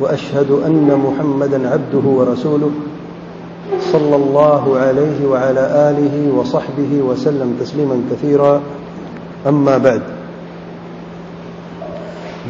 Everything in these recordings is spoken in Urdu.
وأشهد أن محمدا عبده ورسوله صلى الله عليه وعلى آله وصحبه وسلم تسليما كثيرا. أما بعد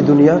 دنيا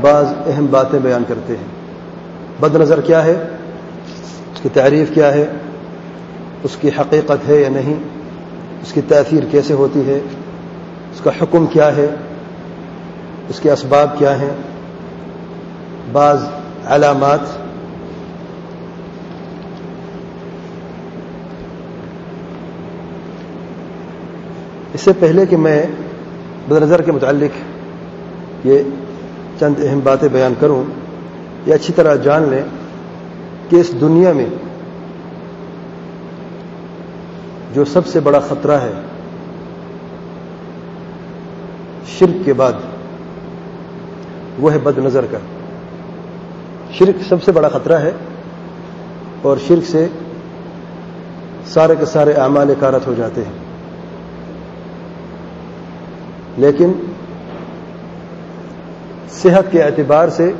بعض اہم باتیں بیان کرتے ہیں۔ بد نظر کیا ہے؟ اس کی تعریف کیا ہے؟ اس کی حقیقت ہے یا نہیں؟ اس کی تاثیر کیسے ہوتی ہے؟ اس کا حکم کیا ہے؟ اس کے اسباب کیا ہیں؟ بعض علامات اس سے پہلے کہ میں بد نظر کے متعلق یہ چند اہم باتیں بیان کروں یہ اچھی طرح جان لیں کہ اس دنیا میں جو سب سے بڑا خطرہ ہے، شرک کے بعد، وہ ہے بد نظر کا۔ شرک سب سے بڑا خطرہ ہے اور شرک سے سارے کے سارے اعمال کارت ہو جاتے ہیں۔ لیکن صحت کے اعتبار سے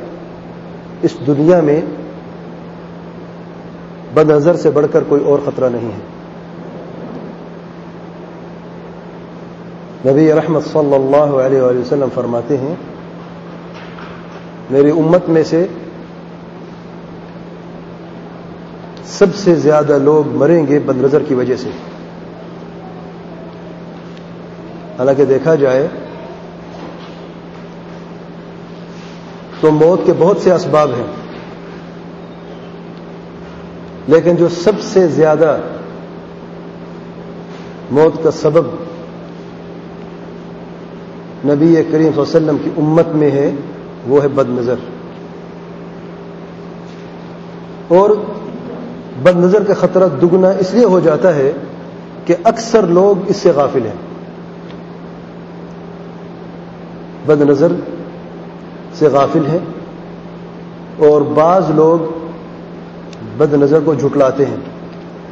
اس دنیا میں بد نظر سے بڑھ کر کوئی اور خطرہ نہیں ہے۔ نبی رحمت صلی اللہ علیہ وآلہ وسلم فرماتے ہیں، میری امت میں سے سب سے زیادہ لوگ مریں گے بد نظر کی وجہ سے۔ حالانکہ دیکھا جائے تو موت کے بہت سے اسباب ہیں۔ لیکن جو سب سے زیادہ موت کا سبب نبی کریم صلی اللہ علیہ وسلم کی امت میں ہے، وہ ہے بد نظر۔ اور بد نظر کا خطرہ دگنا اس لیے ہو جاتا ہے کہ اکثر لوگ اس سے غافل ہیں۔ بد نظر سے غافل ہیں اور بعض لوگ بد نظر کو جھٹلاتے ہیں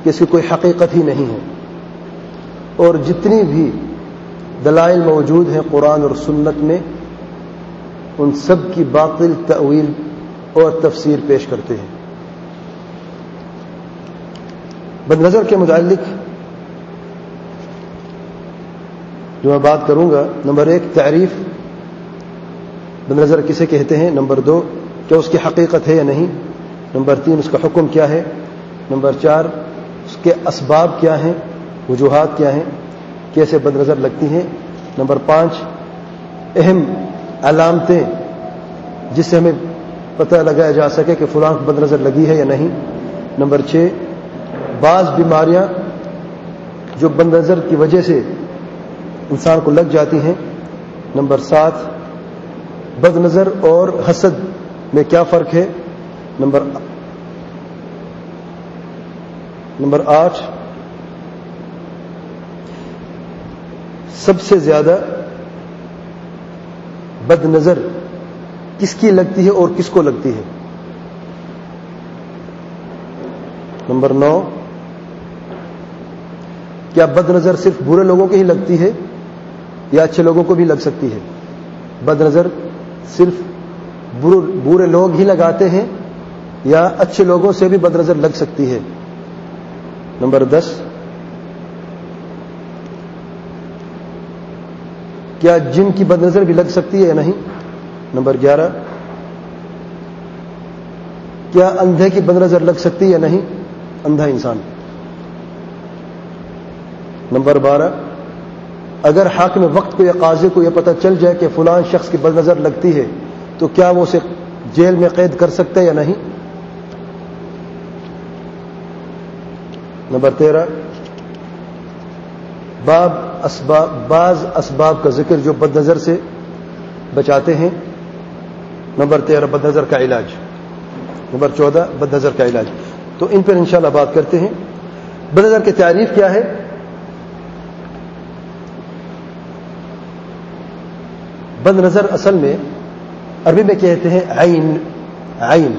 کہ اس کی کوئی حقیقت ہی نہیں ہے۔ اور جتنی بھی دلائل موجود ہیں قرآن اور سنت میں، ان سب کی باطل تعویل اور تفسیر پیش کرتے ہیں۔ بد نظر کے متعلق جو میں بات کروں گا، نمبر ایک، تعریف۔ بد نظر کسے کہتے ہیں؟ نمبر دو، کیا اس کی حقیقت ہے یا نہیں؟ نمبر تین، اس کا حکم کیا ہے؟ نمبر چار، اس کے اسباب کیا ہیں؟ وجوہات کیا ہیں؟ کیسے بد نظر لگتی ہیں؟ نمبر پانچ، اہم علامتیں جس سے ہمیں پتہ لگایا جا سکے کہ فلاں بد نظر لگی ہے یا نہیں۔ نمبر چھ، بعض بیماریاں جو بد نظر کی وجہ سے انسان کو لگ جاتی ہیں۔ نمبر سات بد نظر اور حسد میں کیا فرق ہے؟ نمبر نمبر آٹھ، سب سے زیادہ بد نظر کس کی لگتی ہے اور کس کو لگتی ہے؟ نمبر نو، کیا بد نظر صرف برے لوگوں کی ہی لگتی ہے یا اچھے لوگوں کو بھی لگ سکتی ہے؟ بد نظر صرف برے لوگ ہی لگاتے ہیں یا اچھے لوگوں سے بھی بد نظر لگ سکتی ہے۔ نمبر دس۔ کیا جن کی بد نظر بھی لگ سکتی ہے یا نہیں؟ نمبر گیارہ۔ کیا اندھے کی بد نظر لگ سکتی ہے یا نہیں؟ اندھا انسان۔ نمبر بارہ۔ اگر حاکم وقت کو یا قاضی کو یہ پتہ چل جائے کہ فلان شخص کی بد نظر لگتی ہے، تو کیا وہ اسے جیل میں قید کر سکتے یا نہیں؟ نمبر تیرہ، باب اسباب، بعض اسباب کا ذکر جو بد نظر سے بچاتے ہیں۔ نمبر تیرہ، بد نظر کا علاج۔ نمبر چودہ، بد نظر کا علاج۔ تو ان پر انشاءاللہ بات کرتے ہیں۔ بد نظر کی تعریف کیا ہے؟ بد نظر اصل میں عربی میں کہتے ہیں عین عین۔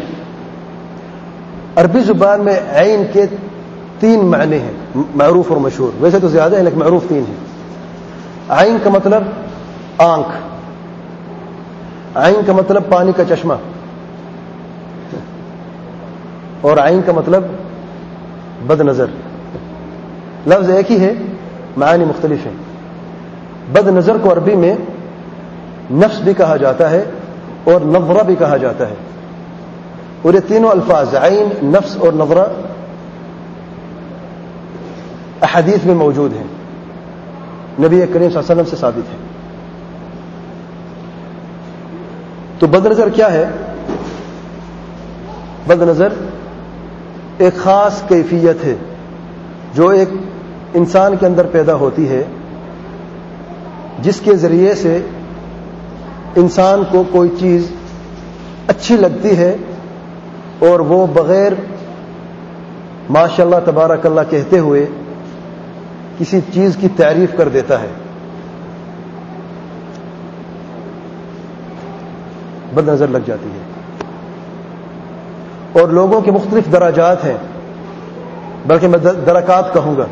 عربی زبان میں عین کے تین معنی ہیں، معروف اور مشہور۔ ویسے تو زیادہ ہیں، لیکن معروف تین ہیں۔ عین کا مطلب آنکھ، عین کا مطلب پانی کا چشمہ، اور عین کا مطلب بد نظر۔ لفظ ایک ہی ہے، معانی مختلف ہیں۔ بد نظر کو عربی میں نفس بھی کہا جاتا ہے اور نظرہ بھی کہا جاتا ہے۔ اور یہ تینوں الفاظ عین، نفس اور نظرہ احادیث میں موجود ہیں۔ نبی کریم صلی اللہ علیہ وسلم سے ثابت ہے تو بد نظر کیا ہے؟ بد نظر ایک خاص کیفیت ہے۔ جو ایک انسان کے اندر پیدا ہوتی ہے، جس کے ذریعے سے انسان کو کوئی چیز اچھی لگتی ہے اور وہ بغیر ماشاء اللہ تبارک اللہ کہتے ہوئے کسی چیز کی تعریف کر دیتا ہے۔ بد نظر لگ جاتی ہے۔ اور لوگوں کے مختلف دراجات ہیں۔ بلکہ میں درکات کہوں گا۔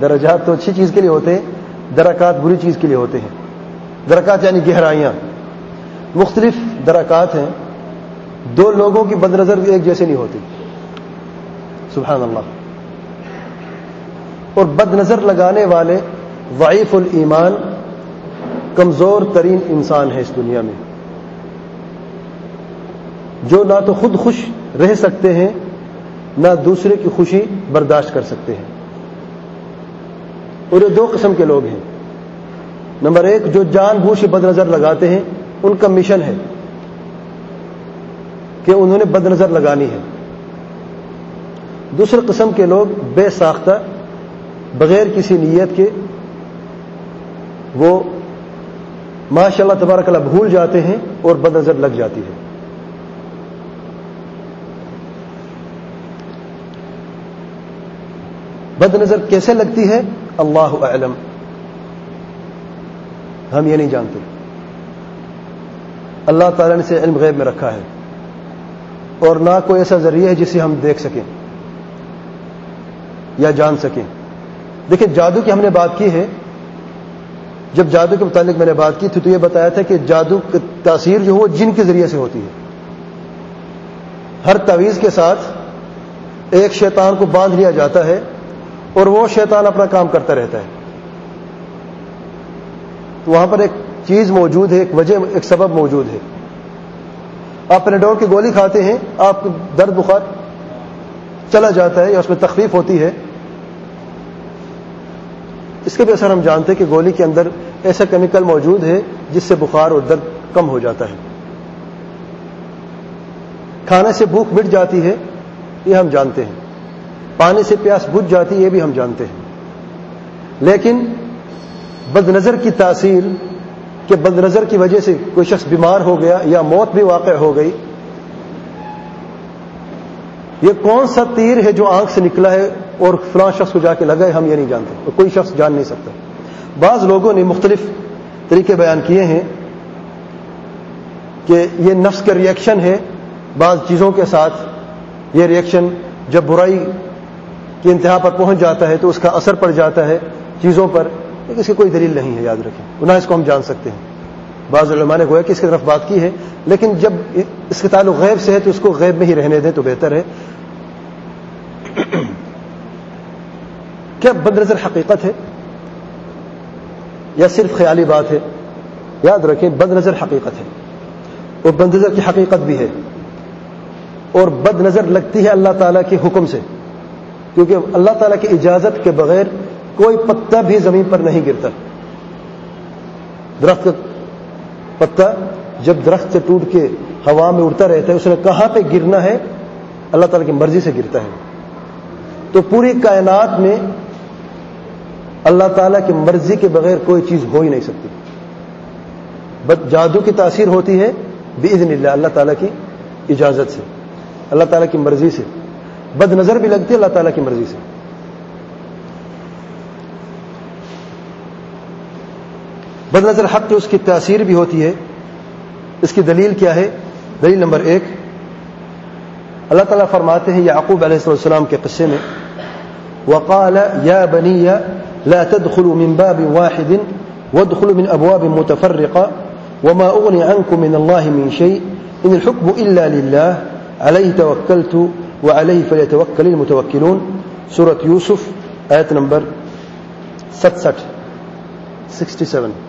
درجات تو اچھی چیز کے لیے ہوتے ہیں، درکات بری چیز کے لیے ہوتے ہیں۔ درکات یعنی گہرائیاں۔ مختلف درکات ہیں۔ دو لوگوں کی بد نظر ایک جیسے نہیں ہوتی۔ سبحان اللہ۔ اور بد نظر لگانے والے وعیف الایمان کمزور ترین انسان ہے اس دنیا میں۔ جو نہ تو خود خوش رہ سکتے ہیں، نہ دوسرے کی خوشی برداشت کر سکتے ہیں۔ اور یہ دو قسم کے لوگ ہیں۔ نمبر ایک، جو جان بوجھ بد نظر لگاتے ہیں، ان کا مشن ہے کہ انہوں نے بد نظر لگانی ہے۔ دوسرے قسم کے لوگ بے ساختہ، بغیر کسی نیت کے، وہ ماشاء اللہ تبارک اللہ بھول جاتے ہیں اور بد نظر لگ جاتی ہے۔ بد نظر کیسے لگتی ہے؟ اللہ اعلم۔ ہم یہ نہیں جانتے۔ اللہ تعالیٰ نے سے علم غیب میں رکھا ہے۔ اور نہ کوئی ایسا ذریعہ ہے جسے ہم دیکھ سکیں۔ یا جان سکیں۔ دیکھیں، جادو کی ہم نے بات کی ہے۔ جب جادو کے متعلق میں نے بات کی تھی تو یہ بتایا تھا کہ جادو کی تاثیر جو وہ جن کے ذریعے سے ہوتی ہے۔ ہر تعویذ کے ساتھ ایک شیطان کو باندھ لیا جاتا ہے اور وہ شیطان اپنا کام کرتا رہتا ہے۔ تو وہاں پر ایک چیز موجود ہے، ایک وجہ، ایک سبب موجود ہے۔ آپ پینڈور کی گولی کھاتے ہیں، آپ کو درد بخار چلا جاتا ہے یا اس میں تخفیف ہوتی ہے۔ اس کے بھی اثر ہم جانتے ہیں کہ گولی کے اندر ایسا کیمیکل موجود ہے جس سے بخار اور درد کم ہو جاتا ہے۔ کھانے سے بھوک مٹ جاتی ہے، یہ ہم جانتے ہیں۔ پانی سے پیاس بجھ جاتی ہے، یہ بھی ہم جانتے ہیں۔ لیکن بد نظر کی تاثیر کہ بد نظر کی وجہ سے کوئی شخص بیمار ہو گیا یا موت بھی واقع ہو گئی، یہ کون سا تیر ہے جو آنکھ سے نکلا ہے اور فلاں شخص کو جا کے لگا ہے ہم یہ نہیں جانتے کوئی شخص جان نہیں سکتا۔ بعض لوگوں نے مختلف طریقے بیان کیے ہیں کہ یہ نفس کا ریئیکشن ہے بعض چیزوں کے ساتھ۔ یہ ریئیکشن جب برائی کی انتہا پر پہنچ جاتا ہے تو اس کا اثر پڑ جاتا ہے چیزوں پر۔ لیکن اس کی کوئی دلیل نہیں ہے، یاد رکھیں۔ نہ اس کو ہم جان سکتے ہیں۔ بعض علماء نے گویا کہ اس کی طرف بات کی ہے، لیکن جب اس کے تعلق غیب سے ہے تو اس کو غیب میں ہی رہنے دیں تو بہتر ہے۔ کیا بد نظر حقیقت ہے؟ یا صرف خیالی بات ہے؟ یاد رکھیں بد نظر حقیقت ہے۔ اور بد نظر کی حقیقت بھی ہے۔ اور بد نظر لگتی ہے اللہ تعالیٰ کے حکم سے۔ کیونکہ اللہ تعالیٰ کی اجازت کے بغیر کوئی پتا بھی زمین پر نہیں گرتا۔ درخت کا پتا جب درخت سے ٹوٹ کے ہوا میں اڑتا رہتا ہے، اس نے کہاں پہ گرنا ہے، اللہ تعالیٰ کی مرضی سے گرتا ہے۔ تو پوری کائنات میں اللہ تعالیٰ کی مرضی کے بغیر کوئی چیز ہو ہی نہیں سکتی۔ بس جادو کی تاثیر ہوتی ہے بزن اللہ اللہ تعالیٰ کی اجازت سے، اللہ تعالیٰ کی مرضی سے۔ بد نظر بھی لگتی ہے، اللہ تعالیٰ کی مرضی سے۔ بد نظر حق اس کی تأثیر بھی ہوتی ہے۔ اس کی دلیل کیا ہے؟ دلیل نمبر ایک۔ اللہ تعالیٰ فرماتے ہیں یعقوب علیہ السلام کے قصے میں وقال يَا بَنِيَّ لا تدخلوا من باب واحد وادخلوا من ابواب متفرقة وما اغني عنكم من الله من شيء ان الحكم الا لله عليه توكلت وعليه فليتوكل المتوكلون سورة يوسف إيه نمبر 67 67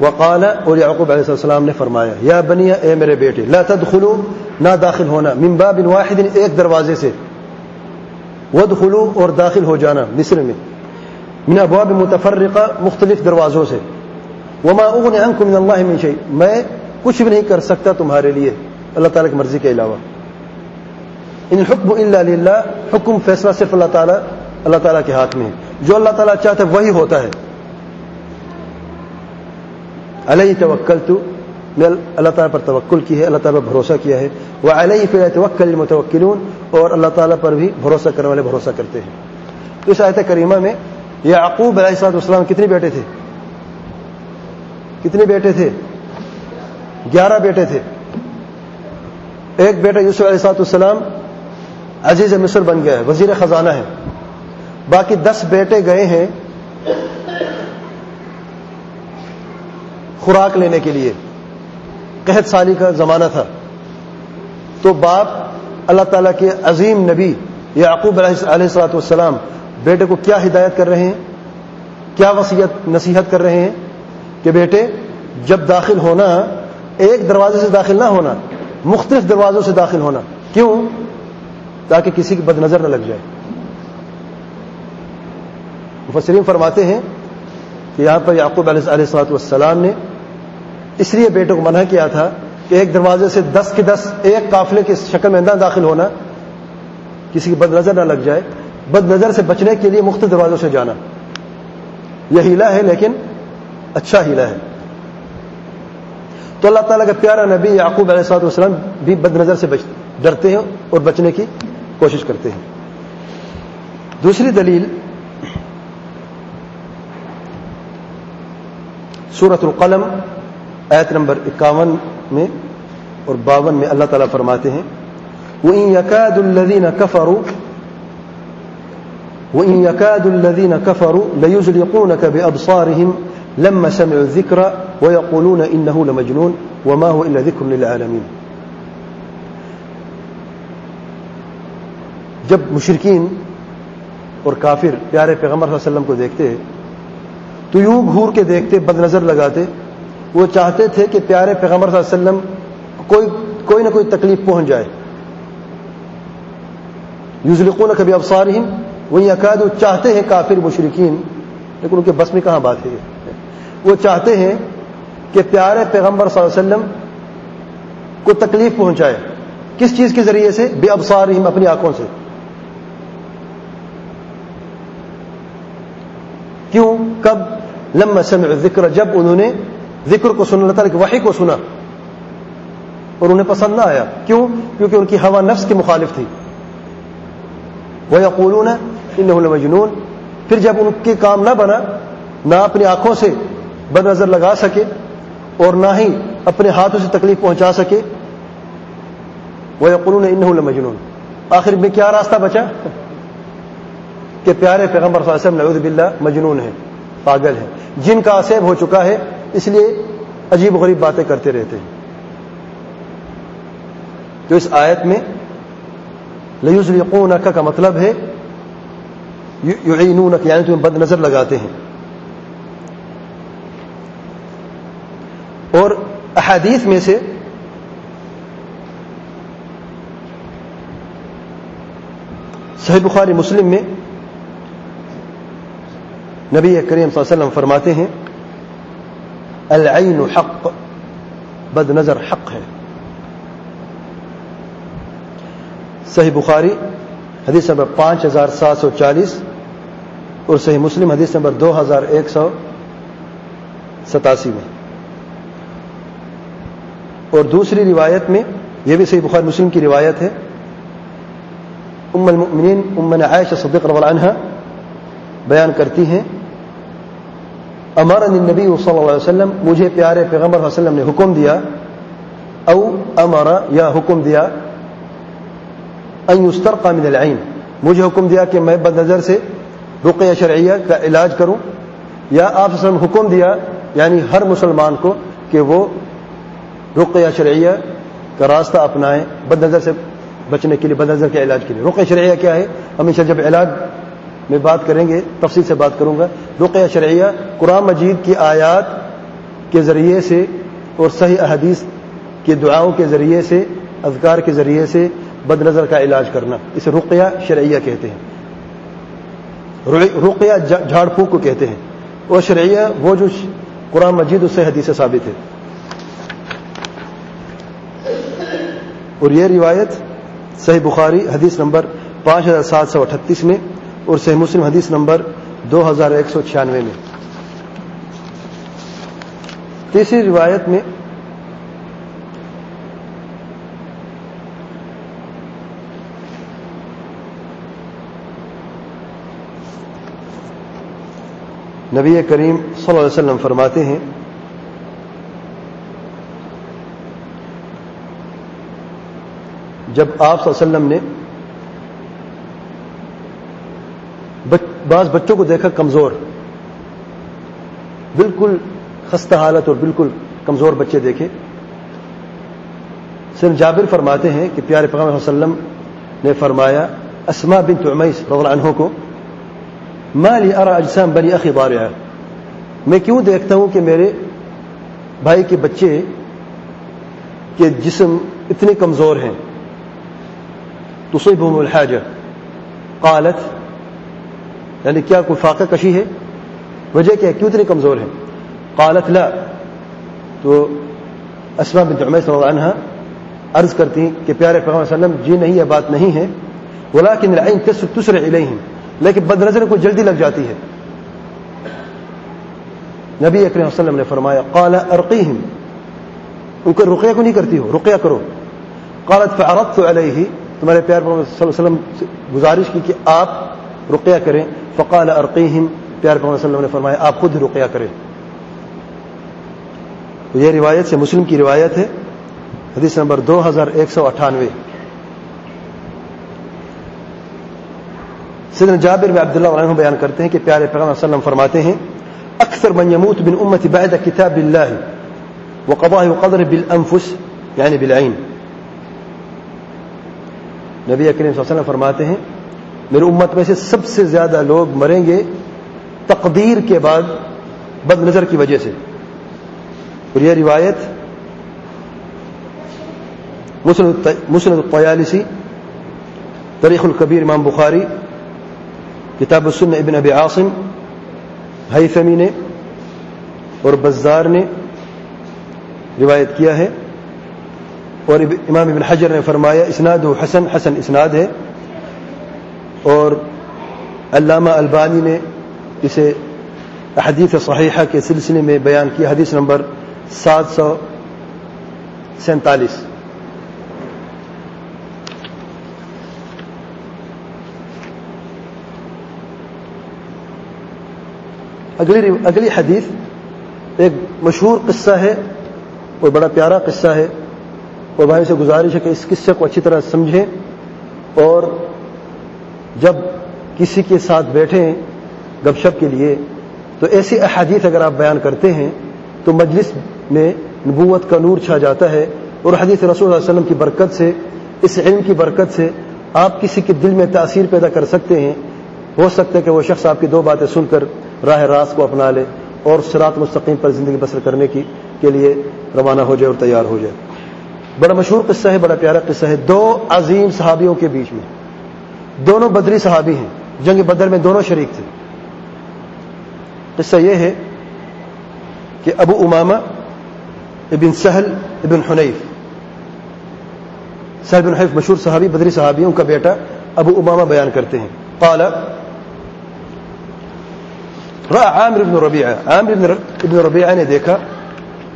وقال، اور یعقوب علیہ السلام نے فرمایا، یا بنی، اے میرے بیٹے، لا تدخلوا نہ داخل ہونا، من باب واحد، ایک دروازے سے۔ ودخلوا اور داخل ہو جانا، مصر میں۔ من ابواب متفرقہ، مختلف دروازوں سے۔ وما اغنی عنکم من اللہ من شیء، میں کچھ بھی نہیں کر سکتا تمہارے لیے، اللہ تعالیٰ کی مرضی کے علاوہ۔ ان حکم اللہ للہ، حکم فیصلہ صرف اللہ تعالیٰ اللہ تعالیٰ کے ہاتھ میں ہے۔ جو اللہ تعالیٰ چاہتا ہے، وہی ہوتا ہے۔ علیہ توکل تو میں اللہ تعالیٰ پر توکل کی ہے، اللہ تعالیٰ پر بھروسہ کیا ہے۔ وہ علیہ پھر توکل المتوکلون، اور اللہ تعالیٰ پر بھی بھروسہ کرنے والے بھروسہ کرتے ہیں۔ تو اس آیت کریمہ میں یہ عقوب علیہ السلام السلام کتنے بیٹے تھے؟ کتنے بیٹے تھے؟ گیارہ بیٹے تھے۔ ایک بیٹا یوسف علیہ سات السلام عزیز مصر بن گیا ہے، وزیر خزانہ ہے۔ باقی دس بیٹے گئے ہیں۔ خوراک لینے کے لیے۔ قحط سالی کا زمانہ تھا۔ تو باپ اللہ تعالیٰ کے عظیم نبی یعقوب علیہ السلاۃ والسلام بیٹے کو کیا ہدایت کر رہے ہیں؟ کیا وصیت نصیحت کر رہے ہیں کہ بیٹے جب داخل ہونا، ایک دروازے سے داخل نہ ہونا، مختلف دروازوں سے داخل ہونا، کیوں؟ تاکہ کسی کی بد نظر نہ لگ جائے۔ مفسرین فرماتے ہیں کہ یہاں پر یعقوب علیہ السلاۃ والسلام نے اس لیے بیٹوں کو منع کیا تھا کہ ایک دروازے سے دس کے دس ایک قافلے کی شکل میں اندر داخل ہونا کسی کی بد نظر نہ لگ جائے، بد نظر سے بچنے کے لیے مختلف دروازوں سے جانا۔ یہ ہیلا ہے لیکن اچھا ہیلا ہے۔ تو اللہ تعالیٰ کا پیارا نبی یعقوب علیہ صاحب والسلام بھی بد نظر سے ڈرتے ہیں اور بچنے کی کوشش کرتے ہیں۔ دوسری دلیل سورت القلم ایت نمبر اکاون میں اور باون میں اللہ تعالیٰ فرماتے ہیں، وَإِن يَكَادُ الَّذِينَ كَفَرُوا، وَإِن يَكَادُ الَّذِينَ كَفَرُوا لَيُزْلِقُونَكَ بِأَبْصَارِهِمْ لما سمعوا الذكر ويقولون انه لمجنون وما هو الا ذكر للعالمين۔ جب مشرقین اور کافر پیارے پیغمبر صلی اللہ علیہ وسلم کو دیکھتے، تو یوں گھور کے دیکھتے، بد نظر لگاتے وہ چاہتے تھے کہ پیارے پیغمبر صلی اللہ علیہ وسلم کوئی کوئی نہ کوئی تکلیف پہنچ جائے۔ یوزلقون کبھی افسار ہی وہی عقائد وہ چاہتے ہیں کافر مشرقین لیکن ان کے بس میں کہاں بات ہے وہ چاہتے ہیں کہ پیارے پیغمبر صلی اللہ علیہ وسلم کو تکلیف پہنچائے کس چیز کے ذریعے سے؟ بے ابسار اپنی آنکھوں سے۔ کیوں؟ کب؟ لم سمع ذکر جب انہوں نے ذکر کو سن اللہ تعالیٰ کی وحی کو سنا۔ اور انہیں پسند نہ آیا۔ کیوں؟ کیونکہ ان کی ہوا نفس کی مخالف تھی۔ وہ یقولون ان مجنون پھر جب ان کے کام نہ بنا، نہ اپنی آنکھوں سے بد نظر لگا سکے اور نہ ہی اپنے ہاتھوں سے تکلیف پہنچا سکے۔ وہ یقولون ان مجنون آخر میں کیا راستہ بچا؟ کہ پیارے پیغمبر صلی اللہ علیہ وسلم نعوذ باللہ مجنون ہے پاگل ہے جن کا آسیب ہو چکا ہے اس لیے عجیب غریب باتیں کرتے رہتے ہیں۔ تو اس آیت میں لیوز یقون کا مطلب ہے یعنی تمہیں بد نظر لگاتے ہیں۔ اور احادیث میں سے صحیح بخاری مسلم میں نبی کریم صلی اللہ علیہ وسلم فرماتے ہیں العین حق. بد نظر حق ہے. صحیح بخاری، حدیث نمبر پانچ ہزار سات سو چالیس اور صحیح مسلم، حدیث نمبر دو ہزار ایک سو ستاسی میں. اور دوسری روایت میں، یہ بھی صحیح بخار مسلم کی روایت ہے، ام المؤمنین امن عائشہ صدیق رضی اللہ عنہ بیان کرتی ہیں امر النبی صلی اللہ علیہ وسلم، مجھے پیارے پیغمبر صلی اللہ علیہ وسلم نے حکم دیا، او امر، یا حکم دیا، ان يسترقى من العين مجھے حکم دیا کہ میں بد نظر سے رقیہ شرعیہ کا علاج کروں۔ یا آپ وسلم حکم دیا یعنی ہر مسلمان کو کہ وہ رقیہ شرعیہ کا راستہ اپنائیں بد نظر سے بچنے کے لیے، بد نظر کے علاج کے لیے۔ رقیہ شرعیہ کیا ہے؟ ہمیشہ جب علاج میں بات کریں گے، تفصیل سے بات کروں گا۔ رقیہ شرعیہ، قرآن مجید کی آیات کے ذریعے سے اور صحیح احادیث کی دعاؤں کے ذریعے سے، اذکار کے ذریعے سے بد نظر کا علاج کرنا۔ اسے رقیہ شرعیہ کہتے ہیں۔ رقیہ جھاڑ پھونک کو کہتے ہیں۔ اور شرعیہ وہ جو قرآن مجید اس سے حدیث ثابت ہے۔ اور یہ روایت صحیح بخاری حدیث نمبر پانچ ہزار سات سو اٹھتیس میں اور صحیح مسلم حدیث نمبر دو ہزار ایک سو چھیانوے میں۔ تیسری روایت میں نبی کریم صلی اللہ علیہ وسلم فرماتے ہیں، جب آپ صلی اللہ علیہ وسلم نے بعض بچوں کو دیکھا کمزور بالکل خستہ حالت اور بالکل کمزور بچے دیکھے سر جابر فرماتے ہیں کہ پیارے پیغام علیہ وسلم نے فرمایا اسما بن تمیس رضی عنہ کو مالی ارا اجسام بنی اخی بارہ میں کیوں دیکھتا ہوں کہ میرے بھائی کے بچے کے جسم اتنے کمزور ہیں؟ تو سی الحاجہ قالت یعنی کیا کوئی فاقہ کشی ہے؟ وجہ کیا کیوں اتنے کمزور ہیں قالت لا۔ تو اسما بن عمیس رضی عنہ عرض کرتی ہیں کہ پیارے پیغمبر وسلم جی نہیں، یہ بات نہیں ہے۔ ولیکن العین تسرع الیہم۔ لیکن بد نظر کو جلدی لگ جاتی ہے۔ نبی اکرم وسلم نے فرمایا، قال ارقیہم۔ ان کو رقیہ کو نہیں کرتی ہو، رقیہ کرو۔ قالت فعرضت علیہ۔ تمہارے پیار صلی اللہ علیہ وسلم سے گزارش کی کہ آپ رقیہ کریں۔ فقال ارقیہم پیار صلی علیہ وسلم نے فرمایا، آپ خود رقیہ کریں۔ تو یہ روایت سے مسلم کی روایت ہے۔ حدیث نمبر دو ہزار ایک سو اٹھانوے۔ سیدنا جابر میں عبداللہ عنہ بیان کرتے ہیں کہ پیارے پیغام صلی اللہ علیہ وسلم فرماتے ہیں، اکثر من يموت من امتی بعد کتاب اللہ وقضاء وقدر بالانفس یعنی بالعین۔ نبی کریم صلی اللہ علیہ وسلم فرماتے ہیں میری امت میں سے سب سے زیادہ لوگ مریں گے تقدیر کے بعد بد نظر کی وجہ سے۔ اور یہ روایت مسند الطیالسی، تاریخ القبیر امام بخاری، کتاب السن ابن ابی عاصم، حیثمی نے اور بزار نے روایت کیا ہے۔ اور امام ابن حجر نے فرمایا، اسناد و حسن حسن اسناد ہے۔ اور علامہ البانی نے اسے حدیث صحیحہ کے سلسلے میں بیان کیا حدیث نمبر سات سو سینتالیس۔ اگلی اگلی حدیث ایک مشہور قصہ ہے، اور بڑا پیارا قصہ ہے۔ اور بھائی سے گزارش ہے کہ اس قصے کو اچھی طرح سمجھیں اور جب کسی کے ساتھ بیٹھیں گپ شپ کے لیے، تو ایسی احادیث اگر آپ بیان کرتے ہیں، تو مجلس میں نبوت کا نور چھا جاتا ہے اور حدیث رسول اللہ علیہ وسلم کی برکت سے، اس علم کی برکت سے آپ کسی کے دل میں تاثیر پیدا کر سکتے ہیں۔ ہو سکتا ہے کہ وہ شخص آپ کی دو باتیں سن کر راہ راست کو اپنا لے اور سرات مستقیم پر زندگی بسر کرنے کی، کے لیے روانہ ہو جائے اور تیار ہو جائے۔ بڑا مشہور قصہ ہے، بڑا پیارا قصہ ہے، دو عظیم صحابیوں کے بیچ میں۔ دونوں بدری صحابی ہیں۔ جنگ بدر میں دونوں شریک تھے۔ قصہ یہ ہے کہ ابو امامہ ابن سہل ابن حنیف، سہل بن حیف مشہور صحابی، بدری صحابی ان کا بیٹا ابو امامہ بیان کرتے ہیں۔ قال عامر بن ربیعہ، عامر بن ربیعہ نے دیکھا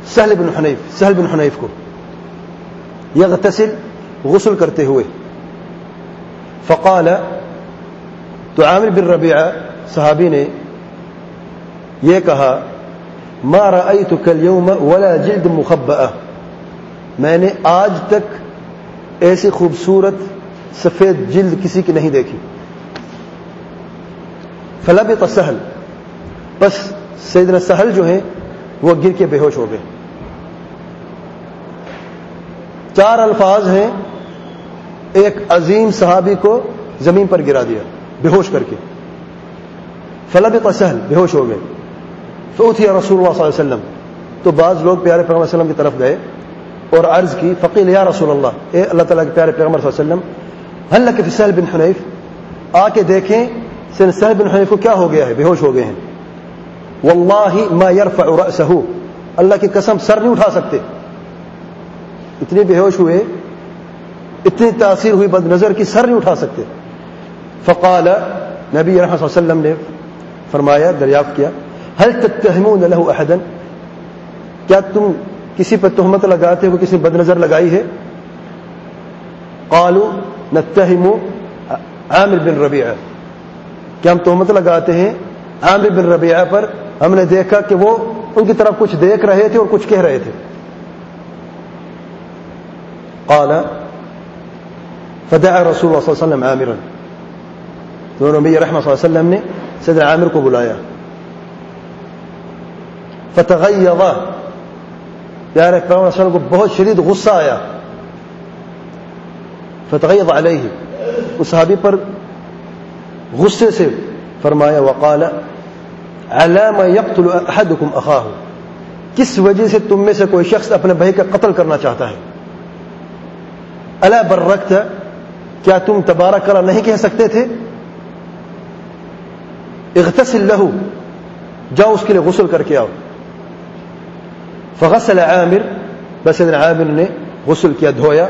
سہل بن حنیف، سہل بن حنیف کو۔ یغتسل، غسل کرتے ہوئے۔ فقال، تو عامر بن ربیعہ صحابی نے یہ کہا، ما رأيتك اليوم ولا جلد مخبأ میں نے آج تک ایسی خوبصورت سفید جلد کسی کی نہیں دیکھی۔ فلب سہل۔ بس سیدنا سہل جو ہیں، وہ گر کے بے ہوش ہو گئے۔ چار الفاظ ہیں۔ ایک عظیم صحابی کو زمین پر گرا دیا، بے ہوش کر کے۔ فلب سہل بے ہوش ہو گئے۔ تو تھی رسول اللہ صلی اللہ علیہ وسلم۔ تو بعض لوگ پیارے پیغمبر وسلم کی طرف گئے اور عرض کی فقیل یا رسول اللہ اے اللہ تعالیٰ کے پیارے پیغمبر صلی اللہ علیہ وسلم حل کے سہل بن حنیف؟ آ کے دیکھیں سہل بن حنیف کو کیا ہو گیا ہے؟ بے ہوش ہو گئے ہیں۔ واللہ ما يرفع رأسه اللہ کی قسم سر نہیں اٹھا سکتے۔ اتنے بے ہوش ہوئے اتنی تاثیر ہوئی بد نظر کی سر نہیں اٹھا سکتے۔ فقال نبی رحمۃ وسلم نے فرمایا، دریافت کیا حل تتهمون له احدا؟ کیا تم کسی پر تہمت لگاتے ہو، کسی بد نظر لگائی ہے؟ قالوا نتهم عامر بن ربیعہ۔ کیا ہم تہمت لگاتے ہیں؟ عامر بن ربیعہ پر ہم نے دیکھا کہ وہ ان کی طرف کچھ دیکھ رہے تھے اور کچھ کہہ رہے تھے۔ قال فدع رسول اللہ صلی اللہ علیہ وسلم عامرا. تو نبی رحمہ صلی اللہ علیہ وسلم نے صدر عامر کو بلایا فتغیظ پیارے پیغمبر وسلم کو بہت شدید غصہ آیا فتغیظ علیہ اس صحابی پر غصے سے فرمایا وقال علام یقتل احدکم اخاہ کس وجہ سے تم میں سے کوئی شخص اپنے بھائی کا قتل کرنا چاہتا ہے ألا برکت کیا تم تبارک کرا نہیں کہہ سکتے تھے؟ اغتسل لہو، جاؤ اس کے لیے غسل کر کے آؤ۔ فغسل عامر، بس عامر نے غسل کیا، دھویا۔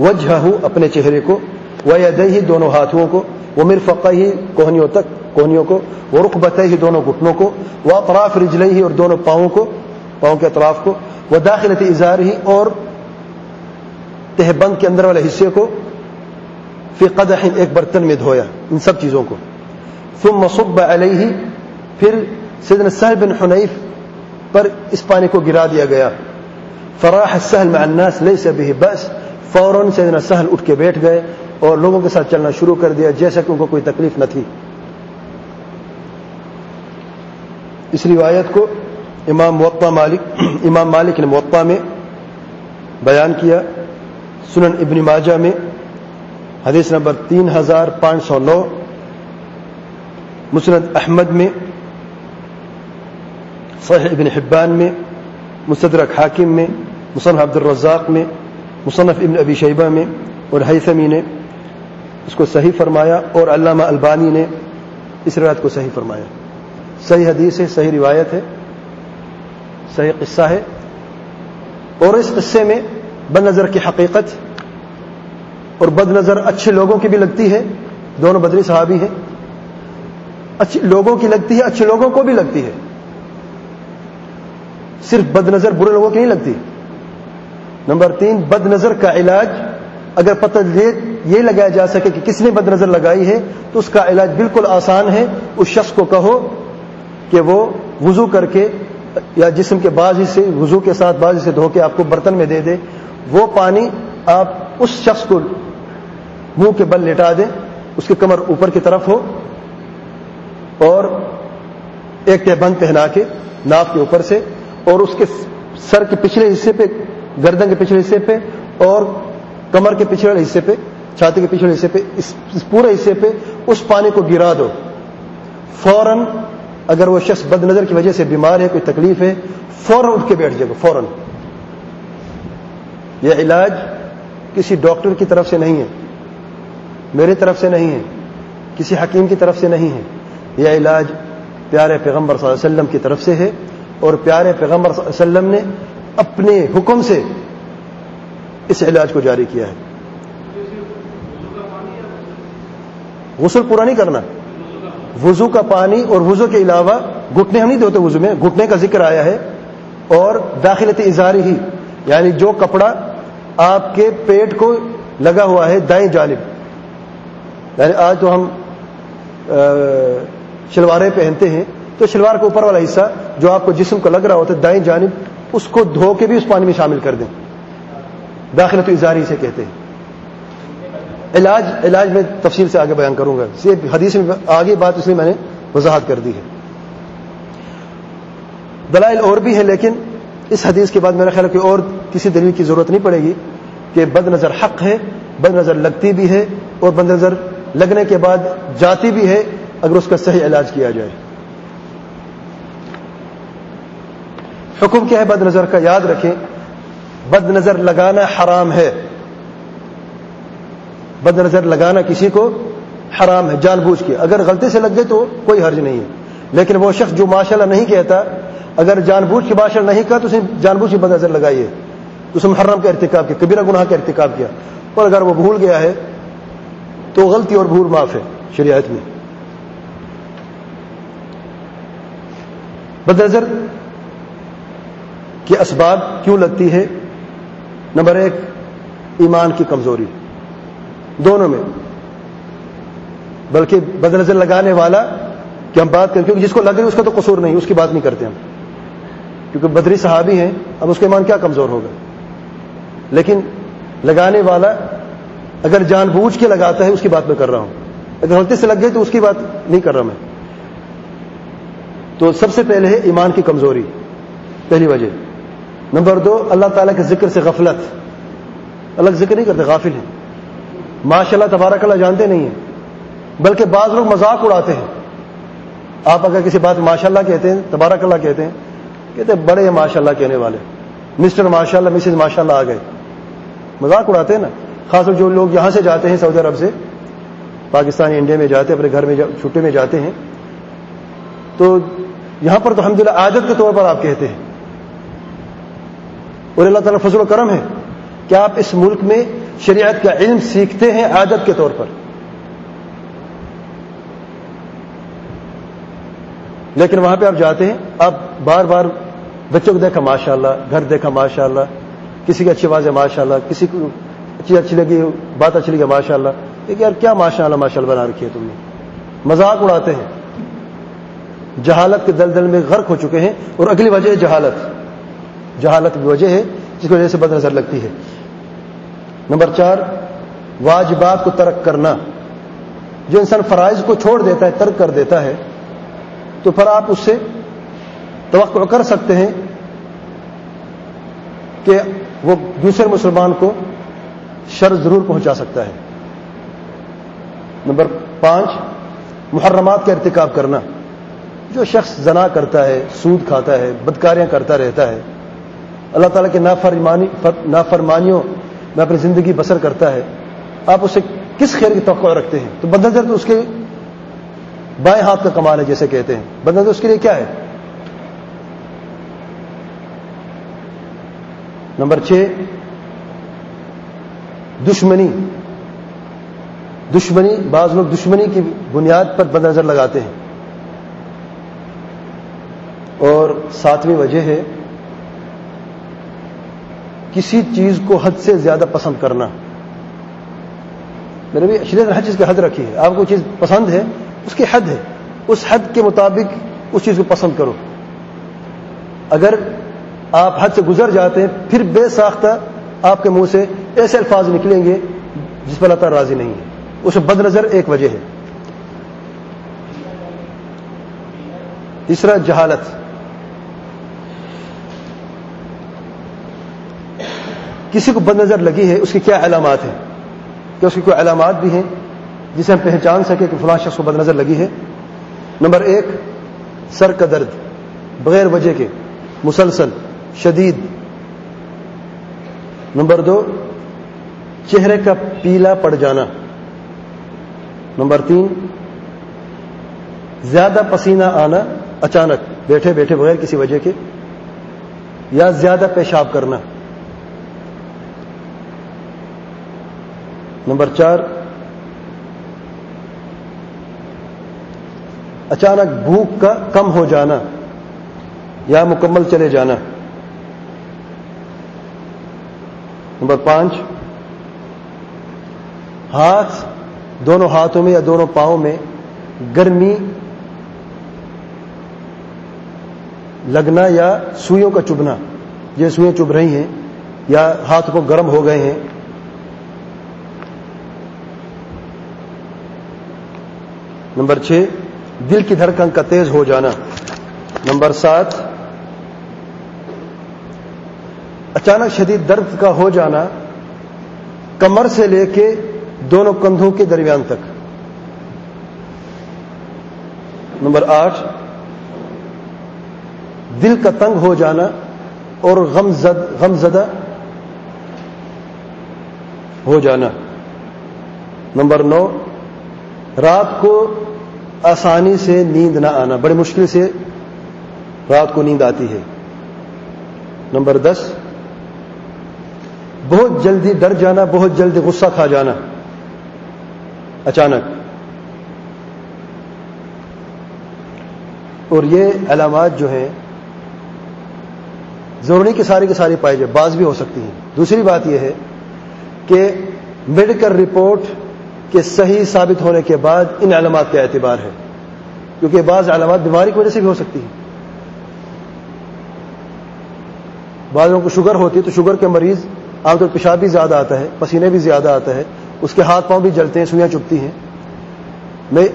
وجہ اپنے چہرے کو۔ وہ ہی دونوں ہاتھوں کو۔ وہ مرفقہ ہی کوہنیوں تک، کوہنیوں کو۔ وہ رقبت ہی دونوں گھٹنوں کو۔ وہ اطراف رجلئی ہی اور دونوں پاؤں کو، پاؤں کے اطراف کو۔ وہ داخلت اظہار ہی اور تہبند کے اندر والے حصے کو۔ فی قدح ایک برتن میں دھویا، ان سب چیزوں کو۔ ثم صب علیہ، پھر سیدنا سہل بن حنیف پر اس پانی کو گرا دیا گیا۔ فراح السهل مع الناس ليس به بأس۔ فوراً سیدنا سہل اٹھ کے بیٹھ گئے اور لوگوں کے ساتھ چلنا شروع کر دیا، جیسا کہ ان کو کوئی تکلیف نہ تھی۔ اس روایت کو امام موقع مالک، امام مالک نے موقع میں بیان کیا، سنن ابن ماجہ میں حدیث نمبر تین ہزار پانچ سو نو، مسند احمد میں، صحیح ابن حبان میں مصدرک حاکم میں، مصنف عبد الرزاق میں، مصنف ابن ابی شیبہ میں اور حیثمی نے اس کو صحیح فرمایا اور علامہ البانی نے اس روایت کو صحیح فرمایا۔ صحیح حدیث ہے، صحیح روایت ہے، صحیح قصہ ہے۔ اور اس قصے میں بد نظر کی حقیقت اور بد نظر اچھے لوگوں کی بھی لگتی ہے، دونوں بدری صحابی ہیں۔ اچھے لوگوں کی لگتی ہے، اچھے لوگوں کو بھی لگتی ہے۔ صرف بد نظر برے لوگوں کی نہیں لگتی۔ نمبر تین، بد نظر کا علاج، اگر پتہ یہ لگایا جا سکے کہ کس نے بد نظر لگائی ہے، تو اس کا علاج بالکل آسان ہے۔ اس شخص کو کہو کہ وہ وضو کر کے یا جسم کے بعض حصے، وضو کے ساتھ بعض حصے دھو کے آپ کو برتن میں دے دے۔ وہ پانی آپ اس شخص کو منہ کے بل لٹا دیں اس کی کمر اوپر کی طرف ہو اور ایک بند پہنا کے ناف کے اوپر سے اور اس کے سر کے پچھلے حصے پہ، گردن کے پچھلے حصے پہ اور کمر کے پچھلے حصے پہ، چھاتی کے پچھلے حصے پہ، اس پورے حصے پہ اس پانی کو گرا دو۔ فوراً اگر وہ شخص بد نظر کی وجہ سے بیمار ہے، کوئی تکلیف ہے، فوراً اٹھ کے بیٹھ جائے گا، فوراً۔ یہ علاج کسی ڈاکٹر کی طرف سے نہیں ہے۔ میرے طرف سے نہیں ہے۔ کسی حکیم کی طرف سے نہیں ہے۔ یہ علاج پیارے پیغمبر صلی اللہ علیہ وسلم کی طرف سے ہے اور پیارے پیغمبر صلی اللہ علیہ وسلم نے اپنے حکم سے اس علاج کو جاری کیا ہے۔ غسل پورا نہیں کرنا۔ وضو کا پانی اور وضو کے علاوہ گھٹنے ہم نہیں دیتے وضو میں، گھٹنے کا ذکر آیا ہے اور داخلت اظہار ہی یعنی جو کپڑا آپ کے پیٹ کو لگا ہوا ہے دائیں جانب۔ یعنی آج تو ہم شلواریں پہنتے ہیں، تو شلوار کے اوپر والا حصہ جو آپ کو جسم کو لگ رہا ہوتا ہے دائیں جانب، اس کو دھو کے بھی اس پانی میں شامل کر دیں۔ داخلہ تو اظہاری سے کہتے ہیں۔ علاج علاج میں تفصیل سے آگے بیان کروں گا۔ حدیث میں آگے بات اس لیے میں نے وضاحت کر دی ہے۔ دلائل اور بھی ہے لیکن اس حدیث کے بعد میرا خیال ہے کہ اور کسی دلیل کی ضرورت نہیں پڑے گی کہ بد نظر حق ہے، بد نظر لگتی بھی ہے اور بد نظر لگنے کے بعد جاتی بھی ہے اگر اس کا صحیح علاج کیا جائے۔ حکم کیا ہے بد نظر کا؟ یاد رکھیں، بد نظر لگانا حرام ہے۔ بد نظر لگانا کسی کو حرام ہے، جان بوجھ کے۔ اگر غلطی سے لگ گئے تو کوئی حرج نہیں ہے۔ لیکن وہ شخص جو ماشاء اللہ نہیں کہتا اگر جان بوجھ کے بادشاہ نہیں کہا تو اسے جان بوجھ کی بد نظر لگائی ہے۔ اس نے محرم کا ارتکاب کیا، کبیرہ گناہ کا ارتکاب کیا۔ اور اگر وہ بھول گیا ہے تو غلطی اور بھول معاف ہے شریعت میں۔ بد نظر کی اسباب کیوں لگتی ہے؟ نمبر ایک، ایمان کی کمزوری۔ دونوں میں، بلکہ بد نظر لگانے والا کہ ہم بات کریں، کیونکہ جس کو لگ رہی اس کا تو قصور نہیں، اس کی بات نہیں کرتے ہم۔ کیونکہ بدری صحابی ہیں، اب اس کا ایمان کیا کمزور ہوگا؟ لیکن لگانے والا اگر جان بوجھ کے لگاتا ہے، اس کی بات میں کر رہا ہوں۔ اگر غلطی سے لگ گئی تو اس کی بات نہیں کر رہا میں۔ تو سب سے پہلے ہے ایمان کی کمزوری، پہلی وجہ۔ نمبر دو، اللہ تعالیٰ کے ذکر سے غفلت۔ الگ ذکر نہیں کرتے، غافل ہیں۔ ماشاء اللہ تبارک اللہ جانتے نہیں ہیں، بلکہ بعض لوگ مذاق اڑاتے ہیں۔ آپ اگر کسی بات ماشاء اللہ کہتے ہیں، تبارک اللہ کہتے ہیں کہتے بڑے ہیں ماشاء اللہ کہنے والے مسٹر ماشاء اللہ مسز ماشاء اللہ آ گئے۔ مذاق اڑاتے ہیں نا؟ خاص طور جو لوگ یہاں سے جاتے ہیں سعودی عرب سے، پاکستان، انڈیا میں جاتے ہیں، اپنے گھر میں چھٹی میں جاتے ہیں۔ تو یہاں پر تو الحمد عادت کے طور پر آپ کہتے ہیں۔ اور اللہ تعالیٰ فضل و کرم ہے کہ آپ اس ملک میں شریعت کا علم سیکھتے ہیں عادت کے طور پر۔ لیکن وہاں پہ آپ جاتے ہیں، آپ بار بار بچوں کو دیکھا ماشاء اللہ گھر دیکھا ماشاء اللہ کسی کی اچھی آواز ہے ماشاء اللہ کسی کو اچھی اچھی لگی، بات اچھی لگی ماشاء اللہ یار، کیا ماشاء اللہ ماشاء اللہ بنا رکھی ہے تم نے؟ مذاق اڑاتے ہیں۔ جہالت کے دل دل میں غرق ہو چکے ہیں اور اگلی وجہ ہے جہالت۔ جہالت کی وجہ ہے جس کی وجہ سے بد نظر لگتی ہے۔ نمبر چار، واجبات کو ترک کرنا۔ جو انسان فرائض کو چھوڑ دیتا ہے، ترک کر دیتا ہے، تو پھر آپ اس سے توقع کر سکتے ہیں کہ وہ دوسرے مسلمان کو شر ضرور پہنچا سکتا ہے۔ نمبر پانچ، محرمات کا ارتکاب کرنا۔ جو شخص زنا کرتا ہے، سود کھاتا ہے، بدکاریاں کرتا رہتا ہے، اللہ تعالیٰ کے نافرمانی، نافرمانیوں میں اپنی زندگی بسر کرتا ہے، آپ اسے کس خیر کی توقع رکھتے ہیں؟ تو بدنظر تو اس کے بائیں ہاتھ کا کمال ہے جیسے کہتے ہیں۔ بدنظر اس کے لیے کیا ہے؟ نمبر چھ، دشمنی۔ دشمنی، بعض لوگ دشمنی کی بنیاد پر بد نظر لگاتے ہیں۔ اور ساتویں وجہ ہے کسی چیز کو حد سے زیادہ پسند کرنا۔ میرے بھی شریعت ہر چیز کی حد رکھی ہے۔ آپ کو چیز پسند ہے، اس کی حد ہے۔ اس حد کے مطابق اس چیز کو پسند کرو۔ اگر آپ حد سے گزر جاتے ہیں، پھر بے ساختہ آپ کے منہ سے ایسے الفاظ نکلیں گے جس پر اللہ تعالیٰ راضی نہیں ہے۔ اس بد نظر ایک وجہ ہے۔ تیسرا، جہالت۔ کسی کو بد نظر لگی ہے، اس کی کیا علامات ہیں؟ کہ اس کی کوئی علامات بھی ہیں جسے ہم پہچان سکے کہ فلاں شخص کو بد نظر لگی ہے؟ نمبر ایک، سر کا درد، بغیر وجہ کے، مسلسل۔ شدید. نمبر دو، چہرے کا پیلا پڑ جانا. نمبر تین، زیادہ پسینہ آنا اچانک، بیٹھے بیٹھے بغیر کسی وجہ کے، یا زیادہ پیشاب کرنا. نمبر چار، اچانک بھوک کا کم ہو جانا یا مکمل چلے جانا. نمبر پانچ، ہاتھ دونوں ہاتھوں میں یا دونوں پاؤں میں گرمی لگنا یا سوئیوں کا چبنا یہ سوئیں چب رہی ہیں یا ہاتھ کو گرم ہو گئے ہیں۔ نمبر چھ، دل کی دھڑکن کا تیز ہو جانا۔ نمبر سات اچانک شدید درد کا ہو جانا، کمر سے لے کے دونوں کندھوں کے درمیان تک۔ نمبر آٹھ، دل کا تنگ ہو جانا اور غم زد، غم زدہ ہو جانا۔ نمبر نو، رات کو آسانی سے نیند نہ آنا۔ بڑی مشکل سے رات کو نیند آتی ہے۔ نمبر دس بہت جلدی ڈر جانا، بہت جلدی غصہ کھا جانا۔ اچانک۔ اور یہ علامات جو ہیں، ضروری کی ساری کی ساری پائی جائے، بعض بھی ہو سکتی ہیں۔ دوسری بات یہ ہے کہ میڈیکل رپورٹ کے صحیح ثابت ہونے کے بعد ان علامات کا اعتبار ہے۔ کیونکہ بعض علامات بیماری کی وجہ سے بھی ہو سکتی ہیں۔ بعض لوگوں کو شوگر ہوتی ہے تو شوگر کے مریض عام طور پیشاب بھی زیادہ آتا ہے، پسینے بھی زیادہ آتا ہے، اس کے ہاتھ پاؤں بھی جلتے ہیں، سوئیاں چپتی ہیں۔ میں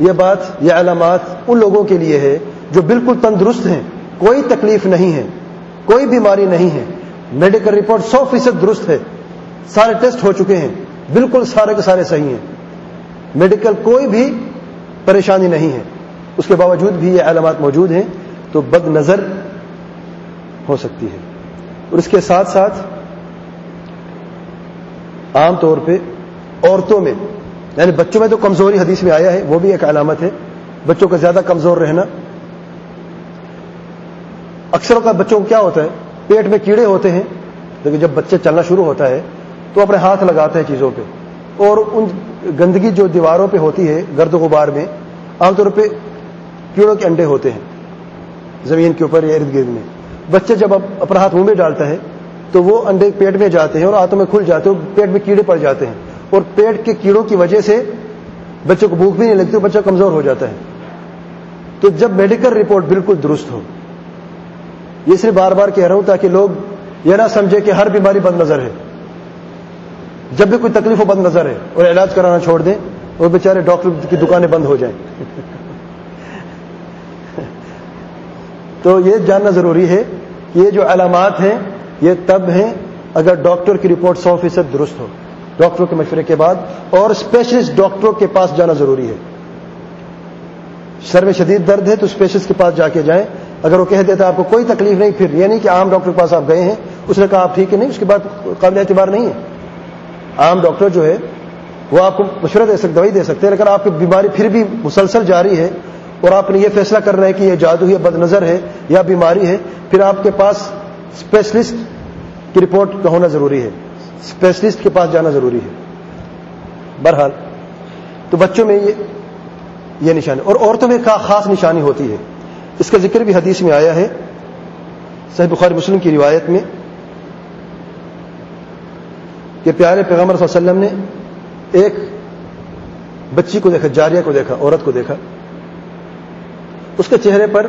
یہ بات، یہ علامات ان لوگوں کے لیے ہے جو بالکل تندرست ہیں، کوئی تکلیف نہیں ہے، کوئی بیماری نہیں ہے۔ میڈیکل رپورٹ سو فیصد درست ہے، سارے ٹیسٹ ہو چکے ہیں، بالکل سارے کے سارے صحیح ہیں۔ میڈیکل کوئی بھی پریشانی نہیں ہے۔ اس کے باوجود بھی یہ علامات موجود ہیں، تو بد نظر ہو سکتی ہے۔ اور اس کے ساتھ ساتھ عام طور پہ عورتوں میں یعنی بچوں میں تو کمزوری حدیث میں آیا ہے، وہ بھی ایک علامت ہے۔ بچوں کا زیادہ کمزور رہنا۔ اکثر کا بچوں کو کیا ہوتا ہے، پیٹ میں کیڑے ہوتے ہیں، لیکن جب بچے چلنا شروع ہوتا ہے تو اپنے ہاتھ لگاتے ہیں چیزوں پہ۔ اور ان گندگی جو دیواروں پہ ہوتی ہے، گرد غبار میں، عام طور پہ کیڑوں کے انڈے ہوتے ہیں، زمین کے اوپر یا ارد گرد میں۔ بچے جب اپنا ہاتھ منہ میں ڈالتا ہے تو وہ انڈے پیٹ میں جاتے ہیں اور ہاتھوں میں کھل جاتے ہیں پیٹ میں کیڑے پڑ جاتے ہیں اور پیٹ کے کیڑوں کی وجہ سے بچے کو بھوک بھی نہیں لگتی بچہ کمزور ہو جاتا ہے۔ تو جب میڈیکل رپورٹ بالکل درست ہو، یہ صرف بار بار کہہ رہا ہوں تاکہ لوگ یہ نہ سمجھے کہ ہر بیماری بد نظر ہے۔ جب بھی کوئی تکلیف ہو بند نظر ہے اور علاج کرانا چھوڑ دیں اور بیچارے ڈاکٹر کی دکانیں بند ہو جائیں۔ تو یہ جاننا ضروری ہے کہ یہ جو علامات ہیں یہ تب ہیں اگر ڈاکٹر کی رپورٹ سو فیصد درست ہو، ڈاکٹروں کے مشورے کے بعد، اور اسپیشلسٹ ڈاکٹروں کے پاس جانا ضروری ہے۔ سر میں شدید درد ہے تو اسپیشلسٹ کے پاس جا کے جائیں۔ اگر وہ کہہ دیتا آپ کو کوئی تکلیف نہیں، پھر یہ نہیں کہ عام ڈاکٹر کے پاس آپ گئے ہیں۔ اس نے کہا آپ ٹھیک ہے، نہیں، اس کے بعد قابل اعتبار نہیں ہے۔ عام ڈاکٹر جو ہے، وہ آپ کو مشورہ دے سکتے دوائی دے سکتے ہیں، لیکن آپ کی بیماری پھر بھی مسلسل جاری ہے، اور آپ نے یہ فیصلہ کر رہے ہیں کہ یہ جادو ہے بد نظر ہے یا بیماری ہے۔ پھر آپ کے پاس اسپیشلسٹ کی رپورٹ کا ہونا ضروری ہے۔ اسپیشلسٹ کے پاس جانا ضروری ہے۔ بہرحال، تو بچوں میں یہ یہ نشانی، اور عورتوں میں خاص نشانی ہوتی ہے۔ اس کا ذکر بھی حدیث میں آیا ہے۔ صحیح بخاری مسلم کی روایت میں کہ پیارے پیغمبر صلی اللہ علیہ وسلم نے ایک بچی کو دیکھا، جاریہ کو دیکھا، عورت کو دیکھا۔ اس کے چہرے پر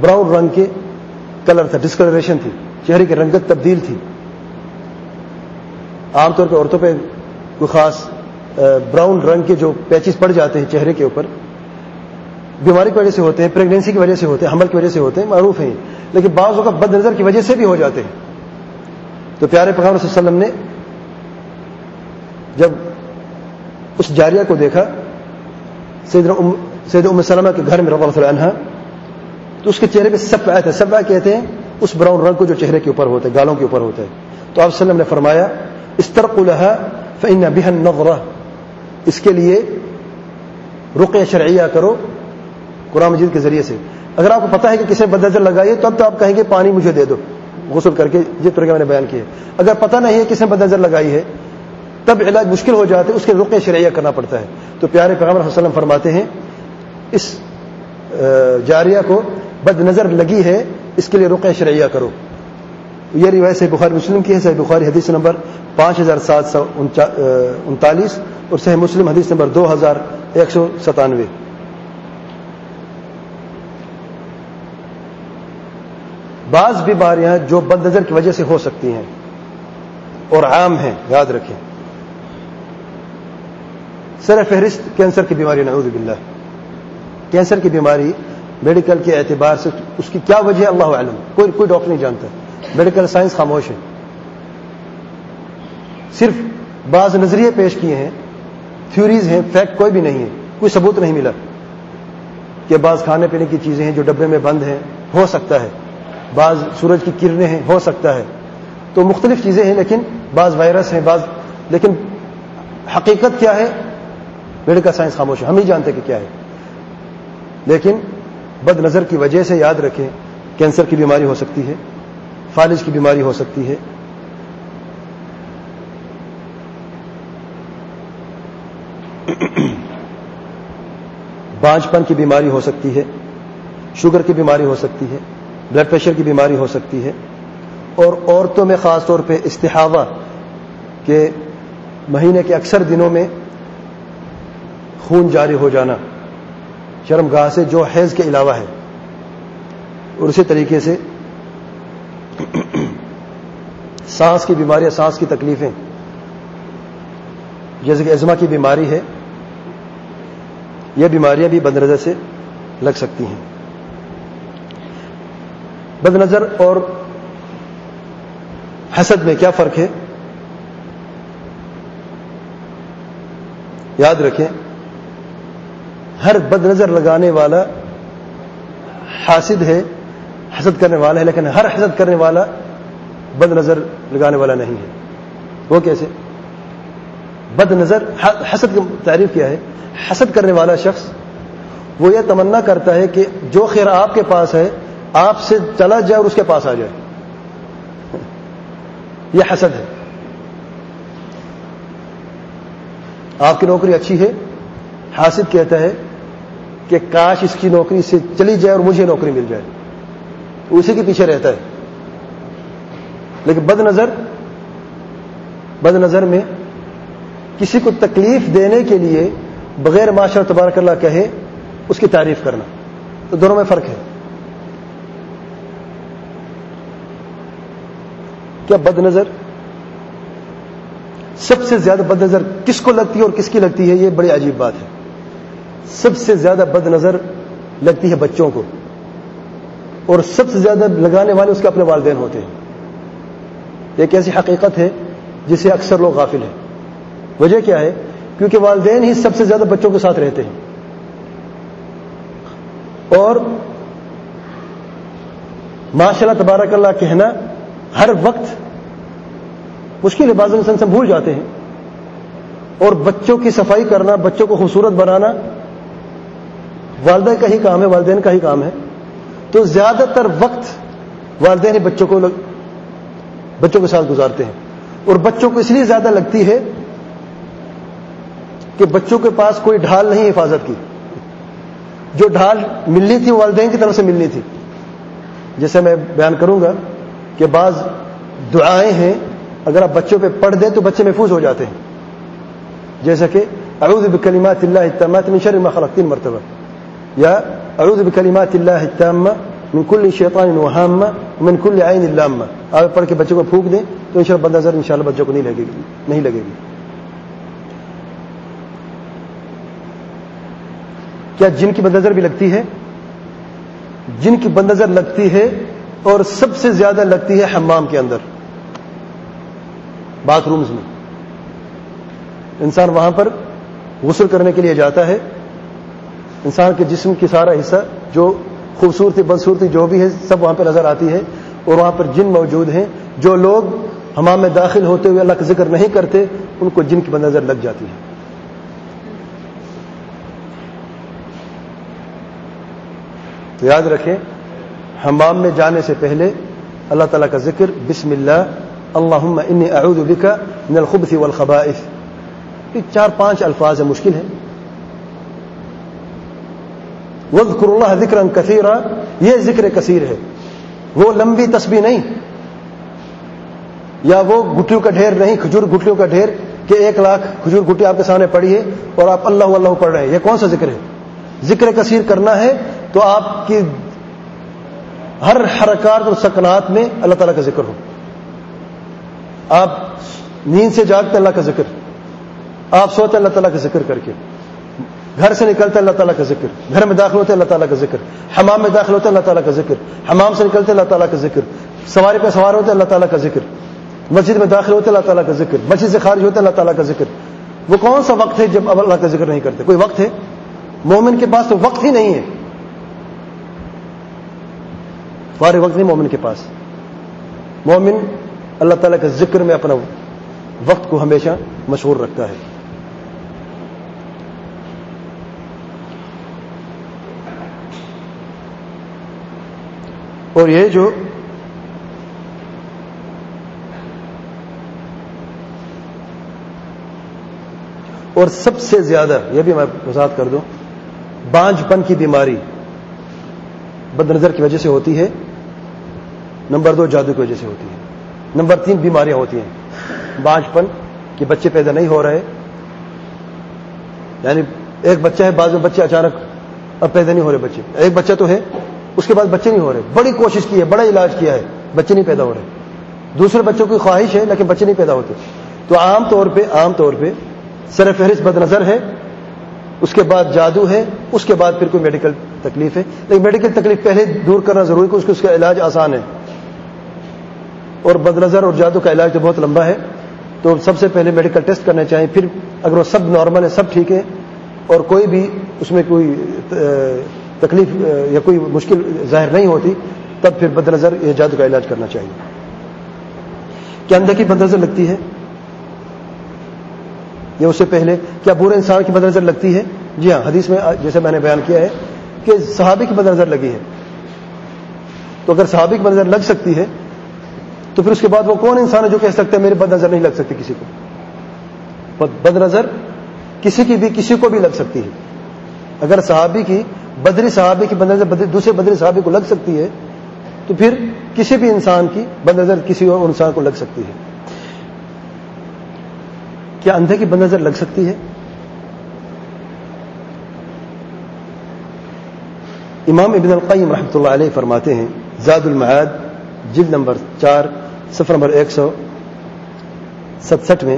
براؤن رنگ کے کلر تھا ڈسکلریشن تھی، چہرے کی رنگت تبدیل تھی۔ عام طور پہ عورتوں پہ کوئی خاص براؤن رنگ کے جو پیچز پڑ جاتے ہیں چہرے کے اوپر، بیماری کی وجہ سے ہوتے ہیں پریگنینسی کی وجہ سے ہوتے ہیں، حمل کی وجہ سے ہوتے ہیں، معروف ہیں۔ لیکن بعض اوقات بد نظر کی وجہ سے بھی ہو جاتے ہیں۔ تو پیارے پیغمبر صلی اللہ علیہ وسلم نے جب اس جاریہ کو دیکھا سید سید ام سلمہ کے گھر میں رب اللہ عنہ تو اس کے چہرے پہ سب آئے تھے۔ سب کہتے ہیں، اس براؤن رنگ کو جو چہرے کے اوپر ہوتا ہے گالوں کے اوپر ہوتا ہے تو آپ وسلم نے فرمایا اس الحا فن بہن نغرہ اس کے لیے رق شرعیہ کرو قرآن مجید کے ذریعے سے۔ اگر آپ کو پتا ہے کہ کسی بد نظر لگائی تو تو آپ کہیں گے، پانی مجھے دے دو۔ غسل کر کے جس طرح میں نے بیان کیا اگر پتہ نہیں ہے کس نے بد نظر لگائی ہے، تب علاج مشکل ہو جاتے اس کے رقع شرعیہ کرنا پڑتا ہے۔ تو پیارے پیغمبر وسلم فرماتے ہیں، اس جاریہ کو بد نظر لگی ہے، اس کے لیے رقع شرعیہ کرو۔ یہ روایت سے بخاری مسلم کی ہے، صحیح بخاری حدیث نمبر پانچ ہزار سات سو انتالیس اور صحیح مسلم حدیث نمبر دو ہزار ایک سو ستانوے۔ بعض بیماریاں جو بد نظر کی وجہ سے ہو سکتی ہیں اور عام ہیں، یاد رکھیں۔ سر فہرست کینسر کی بیماری، نعوذ باللہ۔ کینسر کی بیماری میڈیکل کے اعتبار سے اس کی کیا وجہ ہے اللہ علم کوئی کوئی ڈاکٹر نہیں جانتا۔ میڈیکل سائنس خاموش ہے۔ صرف بعض نظریے پیش کیے ہیں تھیوریز ہیں فیکٹ کوئی بھی نہیں ہے۔ کوئی ثبوت نہیں ملا کہ بعض کھانے پینے کی چیزیں ہیں جو ڈبے میں بند ہیں، ہو سکتا ہے۔ بعض سورج کی کرنیں ہیں، ہو سکتا ہے۔ تو مختلف چیزیں ہیں، لیکن بعض وائرس ہیں، بعض لیکن حقیقت کیا ہے؟ میڈیکل سائنس خاموش ہے۔ ہم نہیں جانتے کہ کیا ہے۔ لیکن بد نظر کی وجہ سے یاد رکھیں کینسر کی بیماری ہو سکتی ہے، فالج کی بیماری ہو سکتی ہے۔ بانجپن کی بیماری ہو سکتی ہے، شوگر کی بیماری ہو سکتی ہے، بلڈ پریشر کی بیماری ہو سکتی ہے۔ اور عورتوں میں خاص طور پہ استحاوہ کے مہینے کے اکثر دنوں میں خون جاری ہو جانا۔ شرم گاہ سے جو حیض کے علاوہ ہے۔ اور اسی طریقے سے سانس کی بیماریاں سانس کی تکلیفیں۔ جیسے کہ ازما کی بیماری ہے، یہ بیماریاں بھی بد نظر سے لگ سکتی ہیں۔ بد نظر اور حسد میں کیا فرق ہے؟ یاد رکھیں۔ ہر بد نظر لگانے والا حاسد ہے، حسد کرنے والا ہے، لیکن ہر حسد کرنے والا بد نظر لگانے والا نہیں ہے۔ وہ کیسے؟ بد نظر، حسد کی تعریف کیا ہے؟ حسد کرنے والا شخص وہ یہ تمنا کرتا ہے کہ جو خیر آپ کے پاس ہے، آپ سے چلا جائے اور اس کے پاس آ جائے۔ یہ حسد ہے۔ آپ کی نوکری اچھی ہے، حاسد کہتا ہے کہ کاش اس کی نوکری سے چلی جائے اور مجھے نوکری مل جائے۔ اسی کے پیچھے رہتا ہے۔ لیکن بد نظر بد نظر میں کسی کو تکلیف دینے کے لیے بغیر معاشرہ تبارک اللہ کہے، اس کی تعریف کرنا۔ تو دونوں میں فرق ہے۔ کیا بد نظر؟ سب سے زیادہ بد نظر کس کو لگتی ہے اور کس کی لگتی ہے؟ یہ بڑی عجیب بات ہے۔ سب سے زیادہ بد نظر لگتی ہے بچوں کو اور سب سے زیادہ لگانے والے اس کے اپنے والدین ہوتے ہیں۔ ایک ایسی حقیقت ہے جسے اکثر لوگ غافل ہیں۔ وجہ کیا ہے؟ کیونکہ والدین ہی سب سے زیادہ بچوں کے ساتھ رہتے ہیں۔ اور ماشاء اللہ تبارک اللہ کہنا ہر وقت مشکل بعض انسان سے بھول جاتے ہیں۔ اور بچوں کی صفائی کرنا، بچوں کو خوبصورت بنانا والدہ کا ہی کام ہے، والدین کا ہی کام ہے۔ تو زیادہ تر وقت والدین ہی بچوں کو بچوں کے ساتھ گزارتے ہیں۔ اور بچوں کو اس لیے زیادہ لگتی ہے کہ بچوں کے پاس کوئی ڈھال نہیں حفاظت کی۔ جو ڈھال ملنی تھی والدین کی طرف سے ملنی تھی۔ جیسے میں بیان کروں گا کہ بعض دعائیں ہیں، اگر آپ بچوں پہ پڑھ دیں تو بچے محفوظ ہو جاتے ہیں۔ جیسا کہ اعوذ بکلمات اللہ من شر ما خلق تین مرتبہ یا اعوذ بکلمات اللہ التامہ من کل شیطان وہام من کل عین اللامہ آپ پڑھ کے بچوں کو پھونک دیں تو انشاءاللہ بد نظر انشاءاللہ بچوں کو نہیں لگے گی، نہیں لگے گی۔ کیا جن کی بد نظر بھی لگتی ہے؟ جن کی بد نظر لگتی ہے اور سب سے زیادہ لگتی ہے حمام کے اندر۔ باتھ رومز میں۔ انسان وہاں پر غسل کرنے کے لیے جاتا ہے۔ انسان کے جسم کی سارا حصہ جو خوبصورتی، بدصورتی جو بھی ہے، سب وہاں پہ نظر آتی ہے اور وہاں پر جن موجود ہیں، جو لوگ ہمام میں داخل ہوتے ہوئے اللہ کا ذکر نہیں کرتے، ان کو جن کی بد نظر لگ جاتی ہے۔ تو یاد رکھیں، حمام میں جانے سے پہلے اللہ تعالیٰ کا ذکر، بسم اللہ اللہ انی اعوذ بک من الخبث والخبائث۔ کہ چار پانچ الفاظ ہے مشکل ہے۔ وذکر اللہ ذکر کثیر یہ ذکر کثیر ہے۔ وہ لمبی تسبیح نہیں۔ یا وہ گٹیوں کا ڈھیر نہیں، کھجور گٹیوں کا ڈھیر کہ ایک لاکھ کھجور گٹی آپ کے سامنے پڑی ہے اور آپ اللہ اللہ پڑھ رہے ہیں۔ یہ کون سا ذکر ہے؟ ذکر کثیر کرنا ہے تو آپ کی ہر حرکات اور سکنات میں اللہ تعالیٰ کا ذکر ہو۔ آپ نیند سے جاگتے اللہ کا ذکر۔ آپ سوتے اللہ تعالیٰ کا ذکر کر کے۔ گھر سے نکلتے اللہ تعالیٰ کا ذکر، گھر میں داخل ہوتے اللہ تعالیٰ کا ذکر، حمام میں داخل ہوتے اللہ تعالیٰ کا ذکر، حمام سے نکلتے اللہ تعالیٰ کا ذکر، سواری پہ سوار ہوتے اللہ تعالیٰ کا ذکر، مسجد میں داخل ہوتے اللہ تعالیٰ کا ذکر، مسجد سے خارج ہوتے اللہ تعالیٰ کا ذکر۔ وہ کون سا وقت ہے جب اب اللہ کا ذکر نہیں کرتے؟ کوئی وقت ہے؟ مومن کے پاس تو وقت ہی نہیں ہے۔ فارغ وقت نہیں مومن کے پاس۔ مومن اللہ تعالیٰ کے ذکر میں اپنا وقت کو ہمیشہ مشہور رکھتا ہے۔ اور یہ جو اور سب سے زیادہ، یہ بھی میں وضاحت کر دوں بانج پن کی بیماری بد نظر کی وجہ سے ہوتی ہے، نمبر دو جادو کی وجہ سے ہوتی ہے، نمبر تین بیماریاں ہوتی ہیں بانج پن کہ بچے پیدا نہیں ہو رہے یعنی ایک بچہ ہے، بعض میں بچے اچانک اب پیدا نہیں ہو رہے بچے، ایک بچہ تو ہے اس کے بعد بچے نہیں ہو رہے۔ بڑی کوشش کی ہے، بڑا علاج کیا ہے۔ بچے نہیں پیدا ہو رہے۔ دوسرے بچوں کی خواہش ہے، لیکن بچے نہیں پیدا ہوتے۔ تو عام طور پہ، عام طور پہ سر فہرست بد نظر ہے، اس کے بعد جادو ہے، اس کے بعد پھر کوئی میڈیکل تکلیف ہے۔ لیکن میڈیکل تکلیف پہلے دور کرنا ضروری ہے اس کا علاج آسان ہے۔ اور بد نظر اور جادو کا علاج تو بہت لمبا ہے۔ تو سب سے پہلے میڈیکل ٹیسٹ کرنے چاہیے پھر اگر وہ سب نارمل ہے، سب ٹھیک ہے، اور کوئی بھی اس میں کوئی تکلیف یا کوئی مشکل ظاہر نہیں ہوتی، تب پھر بد نظر یا جادو کا علاج کرنا چاہیے۔ کیا اندر کی بد نظر لگتی ہے؟ یا اس سے پہلے کیا برے انسان کی بد نظر لگتی ہے؟ جی ہاں حدیث میں جیسے میں نے بیان کیا ہے کہ صحابی کی بد نظر لگی ہے۔ تو اگر صحابی کی بد نظر لگ سکتی ہے، تو پھر اس کے بعد وہ کون انسان ہے جو کہہ سکتے ہیں میری بد نظر نہیں لگ سکتی کسی کو؟ بد نظر کسی کی بھی، کسی کو بھی لگ سکتی ہے۔ اگر صحابی کی بدری صحابی کی بد نظر دوسرے بدری صحابی کو لگ سکتی ہے، تو پھر کسی بھی انسان کی بد نظر کسی اور انسان کو لگ سکتی ہے۔ کیا اندھے کی بد نظر لگ سکتی ہے؟ امام ابن القیم رحمۃ اللہ علیہ فرماتے ہیں، زاد المعاد، جلد نمبر چار سفر نمبر ایک سو ستسٹھ میں،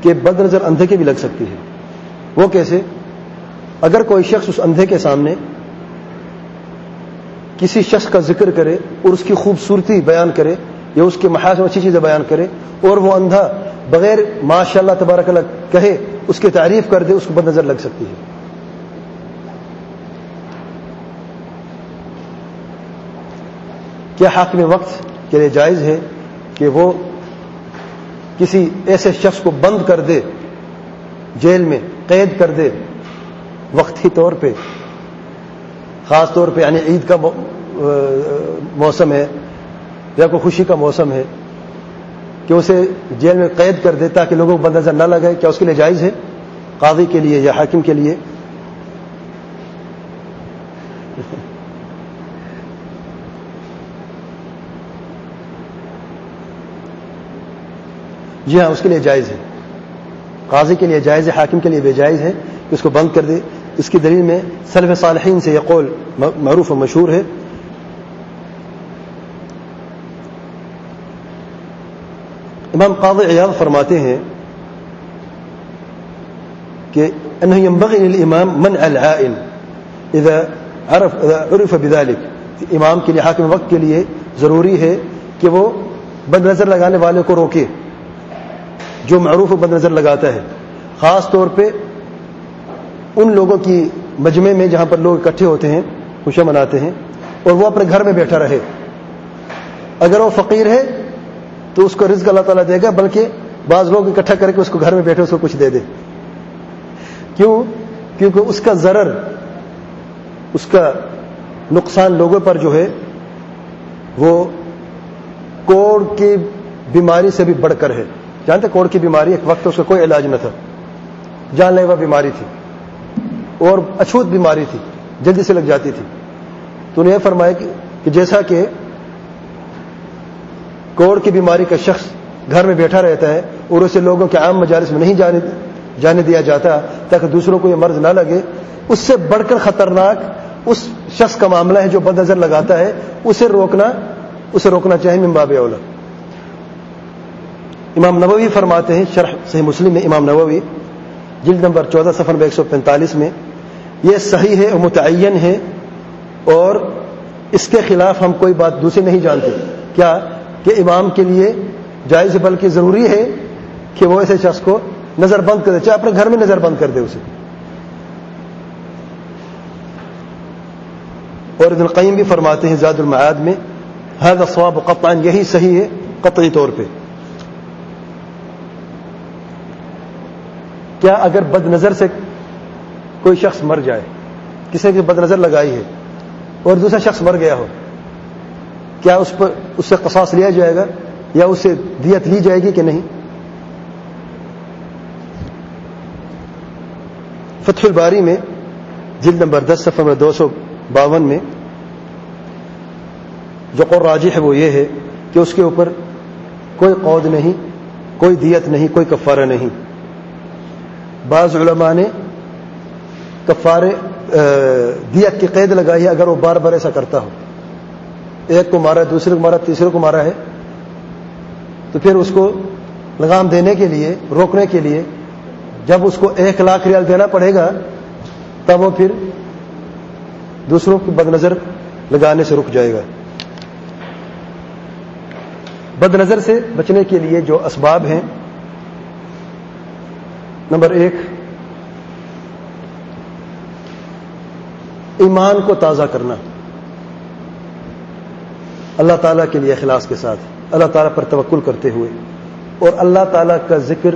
کہ بد نظر اندھے کی بھی لگ سکتی ہے۔ وہ کیسے؟ اگر کوئی شخص اس اندھے کے سامنے کسی شخص کا ذکر کرے اور اس کی خوبصورتی بیان کرے یا اس کے محاذ میں اچھی چیزیں بیان کرے اور وہ اندھا بغیر ماشاء اللہ تبارک اللہ کہے، اس کی تعریف کر دے، اس کو بد نظر لگ سکتی ہے۔ کیا حاکم وقت کے لیے جائز ہے کہ وہ کسی ایسے شخص کو بند کر دے جیل میں قید کر دے وقتی طور پہ، خاص طور پہ یعنی عید کا موسم ہے، یا کوئی خوشی کا موسم ہے، کہ اسے جیل میں قید کر دے تاکہ لوگوں کو بند نظر نہ لگے، کیا اس کے لیے جائز ہے؟ قاضی کے لیے یا حاکم کے لیے؟ جی ہاں اس کے لیے جائز ہے۔ قاضی کے لیے جائز ہے، حاکم کے لیے بے جائز ہے کہ اس کو بند کر دے۔ اس کی دلیل میں سلف صالحین سے یہ قول معروف و مشہور ہے۔ امام قاضی عیاض فرماتے ہیں کہ انه ينبغي للامام منع العائن۔ اذا عرف اذا عرف بذلك امام کے لیے، حاکم وقت کے لیے ضروری ہے کہ وہ بد نظر لگانے والے کو روکے۔ جو معروف و بد نظر لگاتا ہے، خاص طور پہ ان لوگوں کی مجمع میں جہاں پر لوگ اکٹھے ہوتے ہیں، خوشیاں مناتے ہیں، اور وہ اپنے گھر میں بیٹھا رہے۔ اگر وہ فقیر ہے، تو اس کو رزق اللہ تعالیٰ دے گا، بلکہ بعض لوگ اکٹھا کر کے اس کو گھر میں بیٹھے، اس کو کچھ دے دے۔ کیوں؟ کیونکہ اس کا ضرر، اس کا نقصان لوگوں پر جو ہے، وہ کوڑ کی بیماری سے بھی بڑھ کر ہے۔ جانتے کوڑ کی بیماری ایک وقت اس کا کوئی علاج نہ تھا۔ جان لیوا بیماری تھی۔ اور اچھوت بیماری تھی۔ جلدی سے لگ جاتی تھی۔ تو انہیں یہ فرمایا کہ جیسا کہ کوڑ کی بیماری کا شخص گھر میں بیٹھا رہتا ہے اور اسے لوگوں کے عام مجالس میں نہیں جانے جانے دیا جاتا، تاکہ دوسروں کو یہ مرض نہ لگے، اس سے بڑھ کر خطرناک اس شخص کا معاملہ ہے جو بد نظر لگاتا ہے، اسے روکنا اسے روکنا چاہے ممباب اولا۔ امام نبوی فرماتے ہیں، شرح صحیح مسلم میں امام نبوی جلد نمبر چودہ سفر میں ایک سو پینتالیس میں، یہ صحیح ہے اور متعین ہے اور اس کے خلاف ہم کوئی بات دوسری نہیں جانتے۔ کیا کہ امام کے لیے جائز بلکہ ضروری ہے کہ وہ ایسے شخص کو نظر بند کر دے، چاہے اپنے گھر میں نظر بند کر دے اسے۔ اور ابن القیم بھی فرماتے ہیں زاد المعاد میں حید ثواب قطعان یہی صحیح ہے قطعی طور پہ۔ کیا اگر بد نظر سے کوئی شخص مر جائے، کسی کی بد نظر لگائی ہے اور دوسرا شخص مر گیا ہو، کیا اس پر، اس سے قصاص لیا جائے گا یا اس سے دیت لی جائے گی کہ نہیں؟ فتح الباری میں، جلد نمبر دس، صفحہ میں دو سو باون میں، جو قور راجی ہے وہ یہ ہے کہ اس کے اوپر کوئی قود نہیں، کوئی دیت نہیں، کوئی کفارہ نہیں۔ بعض علماء نے کفارے دیت کی قید لگائی ہے اگر وہ بار بار ایسا کرتا ہو۔ ایک کو مارا، دوسرے کو مارا، تیسرے کو مارا ہے۔ تو پھر اس کو لگام دینے کے لیے، روکنے کے لیے جب اس کو ایک لاکھ ریال دینا پڑے گا، تب وہ پھر دوسروں کی بد نظر لگانے سے رک جائے گا۔ بد نظر سے بچنے کے لیے جو اسباب ہیں نمبر ایک، ایمان کو تازہ کرنا۔ اللہ تعالیٰ کے لیے اخلاص کے ساتھ، اللہ تعالیٰ پر توکل کرتے ہوئے اور اللہ تعالیٰ کا ذکر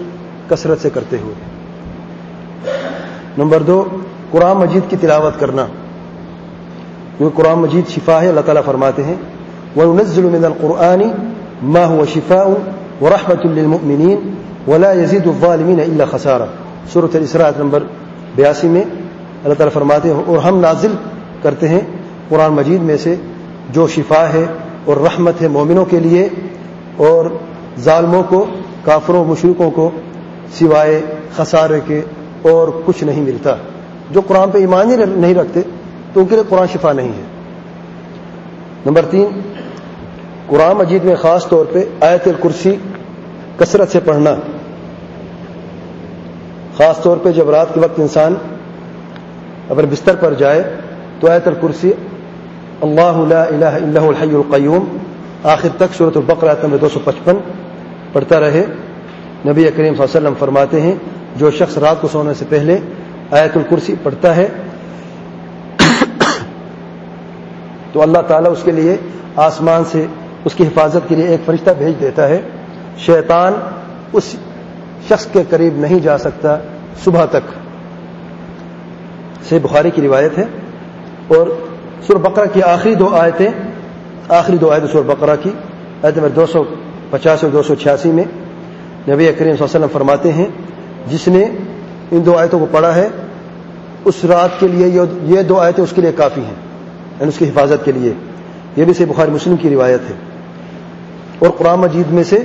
کثرت سے کرتے ہوئے۔ نمبر دو، قرآن مجید کی تلاوت کرنا۔ کیونکہ قرآن مجید شفا ہے، اللہ تعالیٰ فرماتے ہیں وہ نزل من القرآن ما هو شفاء ورحمة للمؤمنين۔ ولا يزيد الظالمين الا خسارا صورت الاسراء نمبر بیاسی میں اللہ تعالیٰ فرماتے ہیں، اور ہم نازل کرتے ہیں قرآن مجید میں سے جو شفا ہے اور رحمت ہے مومنوں کے لیے اور ظالموں کو، کافروں مشرقوں کو سوائے خسارے کے اور کچھ نہیں ملتا۔ جو قرآن پہ ایمان ہی نہیں رکھتے، تو ان کے لیے قرآن شفا نہیں ہے۔ نمبر تین، قرآن مجید میں خاص طور پہ آیت الکرسی کثرت سے پڑھنا۔ خاص طور پہ جب رات کے وقت انسان اپنے بستر پر جائے تو آیت الکرسی، اللہ لا الہ الا الحی القیوم، آخر تک صورت البقر آیت نمبر دو سو پچپن پڑھتا رہے۔ نبی کریم صلی اللہ علیہ وسلم فرماتے ہیں، جو شخص رات کو سونے سے پہلے آیت الکرسی پڑھتا ہے، تو اللہ تعالیٰ اس کے لیے آسمان سے اس کی حفاظت کے لیے ایک فرشتہ بھیج دیتا ہے۔ شیطان اس شخص کے قریب نہیں جا سکتا صبح تک۔ سے بخاری کی روایت ہے۔ اور سر بقرہ کی آخری دو آیتیں، آخری دو آیتیں سر بقرہ کی، آیت نمبر دو سو پچاس اور دو سو چھیاسی میں نبی کریم صلی اللہ علیہ وسلم فرماتے ہیں، جس نے ان دو آیتوں کو پڑھا ہے، اس رات کے لیے یہ دو آیتیں اس کے لیے کافی ہیں یعنی اس کی حفاظت کے لیے۔ یہ بھی سے بخاری مسلم کی روایت ہے۔ اور قرآن مجید میں سے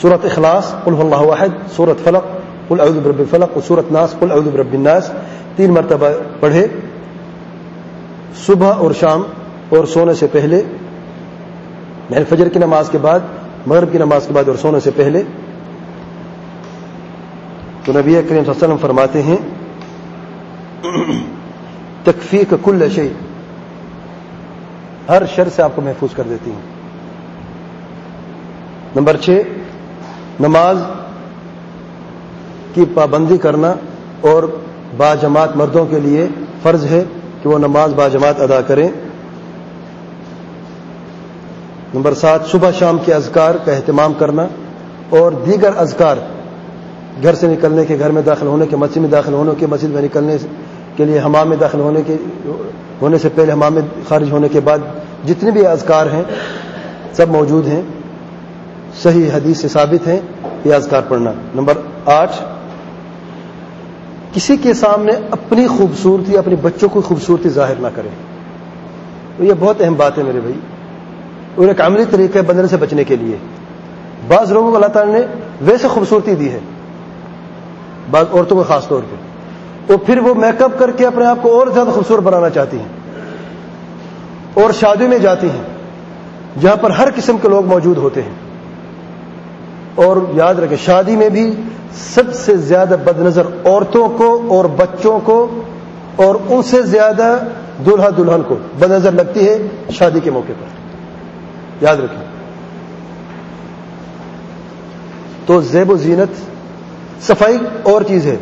صورت اخلاص قل اللہ واحد صورت فلق، قل اعوذ برب الفلق اور ناس، قل اعوذ برب الناس. تین مرتبہ پڑھے۔ صبح اور شام اور سونے سے پہلے یعنی فجر کی نماز کے بعد، مغرب کی نماز کے بعد اور سونے سے پہلے۔ تو نبی کریم صلی اللہ علیہ وسلم فرماتے ہیں تکفی کا کل شعی ہر شر سے آپ کو محفوظ کر دیتی ہوں۔ نمبر چھ نماز کی پابندی کرنا اور با جماعت مردوں کے لیے فرض ہے کہ وہ نماز با جماعت ادا کریں۔ نمبر سات، صبح شام کے اذکار کا اہتمام کرنا اور دیگر اذکار گھر سے نکلنے کے گھر میں داخل ہونے کے مسجد میں داخل ہونے کے مسجد میں نکلنے کے لیے حمام میں داخل ہونے کے ہونے سے پہلے حمام میں خارج ہونے کے بعد جتنے بھی اذکار ہیں سب موجود ہیں۔ صحیح حدیث سے ثابت ہیں یہ اذکار پڑھنا۔ نمبر آٹھ، کسی کے سامنے اپنی خوبصورتی، اپنے بچوں کی خوبصورتی ظاہر نہ کرے۔ یہ بہت اہم بات ہے میرے بھائی۔ اور ایک عملی طریقہ ہے بندنے سے بچنے کے لیے۔ بعض لوگوں کو اللہ تعالیٰ نے ویسے خوبصورتی دی ہے، بعض عورتوں کو خاص طور پہ۔ تو پھر وہ میک اپ کر کے اپنے آپ کو اور زیادہ خوبصورت بنانا چاہتی ہیں۔ اور شادی میں جاتی ہیں، جہاں پر ہر قسم کے لوگ موجود ہوتے ہیں۔ اور یاد رکھیں، شادی میں بھی سب سے زیادہ بد نظر عورتوں کو اور بچوں کو اور ان سے زیادہ دلہا دلہن کو بد نظر لگتی ہے شادی کے موقع پر۔ یاد رکھیں۔ تو زیب و زینت صفائی اور چیز ہے۔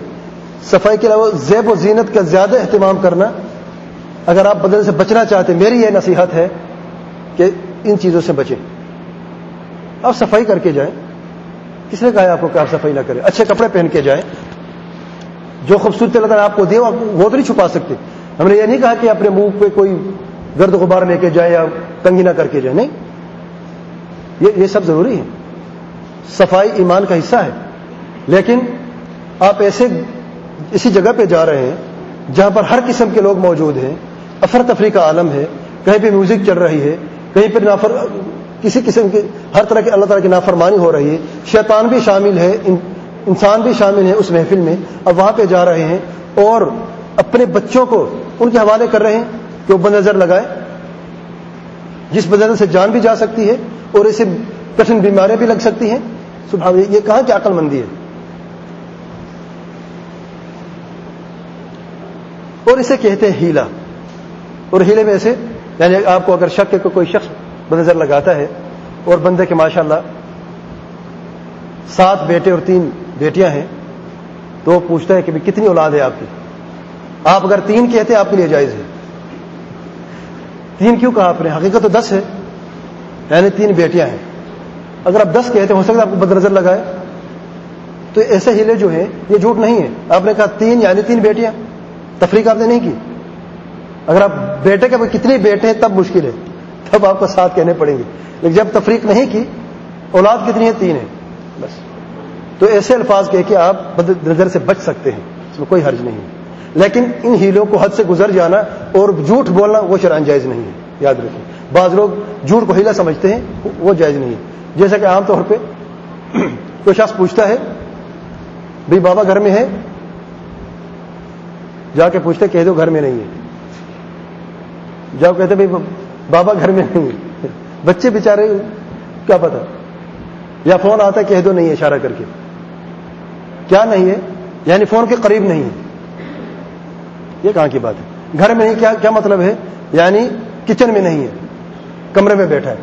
صفائی کے علاوہ زیب و زینت کا زیادہ اہتمام کرنا، اگر آپ بدل سے بچنا چاہتے ہیں، میری یہ نصیحت ہے کہ ان چیزوں سے بچیں۔ آپ صفائی کر کے جائیں۔ کس نے کہا آپ کو کہ آپ صفائی نہ کریں؟ اچھے کپڑے پہن کے جائیں۔ جو خوبصورتی اللہ تعالیٰ آپ کو دے وہ تو نہیں چھپا سکتے۔ ہم نے یہ نہیں کہا کہ اپنے منہ پہ کوئی گرد غبار لے کے جائے یا تنگی نہ کر کے جائے نہیں۔ یہ یہ سب ضروری ہے۔ صفائی ایمان کا حصہ ہے۔ لیکن آپ ایسے اسی جگہ پہ جا رہے ہیں جہاں پر ہر قسم کے لوگ موجود ہیں۔ افرتفری کا عالم ہے۔ کہیں پہ میوزک چل رہی ہے، کہیں پہ نافر کسی قسم کی ہر طرح کی اللہ تعالیٰ کی نافرمانی ہو رہی ہے۔ شیطان بھی شامل ہے انسان بھی شامل ہے اس محفل میں۔ اب وہاں پہ جا رہے ہیں اور اپنے بچوں کو ان کے حوالے کر رہے ہیں کہ وہ بند نظر لگائے جس نظر سے جان بھی جا سکتی ہے اور اسے کٹھن بیماریاں بھی لگ سکتی ہیں۔ سبحان یہ کہاں کی عقل مندی ہے؟ اور اسے کہتے ہیں ہیلا۔ اور ہیلے میں ایسے یعنی آپ کو اگر شک ہے کہ کوئی شخص بنظر لگاتا ہے اور بندے کے ماشاء اللہ سات بیٹے اور تین بیٹیاں ہیں تو وہ پوچھتا ہے کہ کتنی اولاد ہے آپ کی؟ آپ اگر تین کہتے ہیں، آپ کے لیے جائز ہے۔ تین کیوں کہا آپ نے؟ حقیقت تو دس ہے۔ یعنی تین بیٹیاں ہیں۔ اگر آپ دس کہتے ہیں، ہو سکتا ہے آپ کو بد نظر لگائے۔ تو ایسے ہیلے جو ہیں، یہ جھوٹ نہیں ہے آپ نے کہا تین یعنی تین بیٹیاں۔ تفریق آپ نے نہیں کی۔ اگر آپ بیٹے کے کتنے بیٹے ہیں، تب مشکل ہے۔ تب آپ کو ساتھ کہنے پڑیں گے۔ لیکن جب تفریق نہیں کی، اولاد کتنی ہے تین ہے بس۔ تو ایسے الفاظ کہہ کے آپ نظر سے بچ سکتے ہیں۔ اس میں کوئی حرج نہیں ہے۔ لیکن ان ہیلوں کو حد سے گزر جانا اور جھوٹ بولنا وہ شران جائز نہیں ہے۔ یاد رکھیں۔ بعض لوگ جھوٹ کو ہیلا سمجھتے ہیں، وہ جائز نہیں ہے۔ جیسا کہ عام طور پہ کوئی شخص پوچھتا ہے، بھائی بابا گھر میں ہے؟ جا کے پوچھتے، کہہ دو گھر میں نہیں ہے۔ جاؤ کہتے، بھائی بابا گھر میں نہیں۔ بچے بےچارے کیا پتا؟ یا فون آتا ہے کہہ دو نہیں اشارہ کر کے۔ کیا نہیں ہے؟ یعنی فون کے قریب نہیں ہے۔ یہ کہاں کی بات ہے؟ گھر میں نہیں کیا کیا مطلب ہے؟ یعنی کچن میں نہیں ہے۔ کمرے میں بیٹھا ہے۔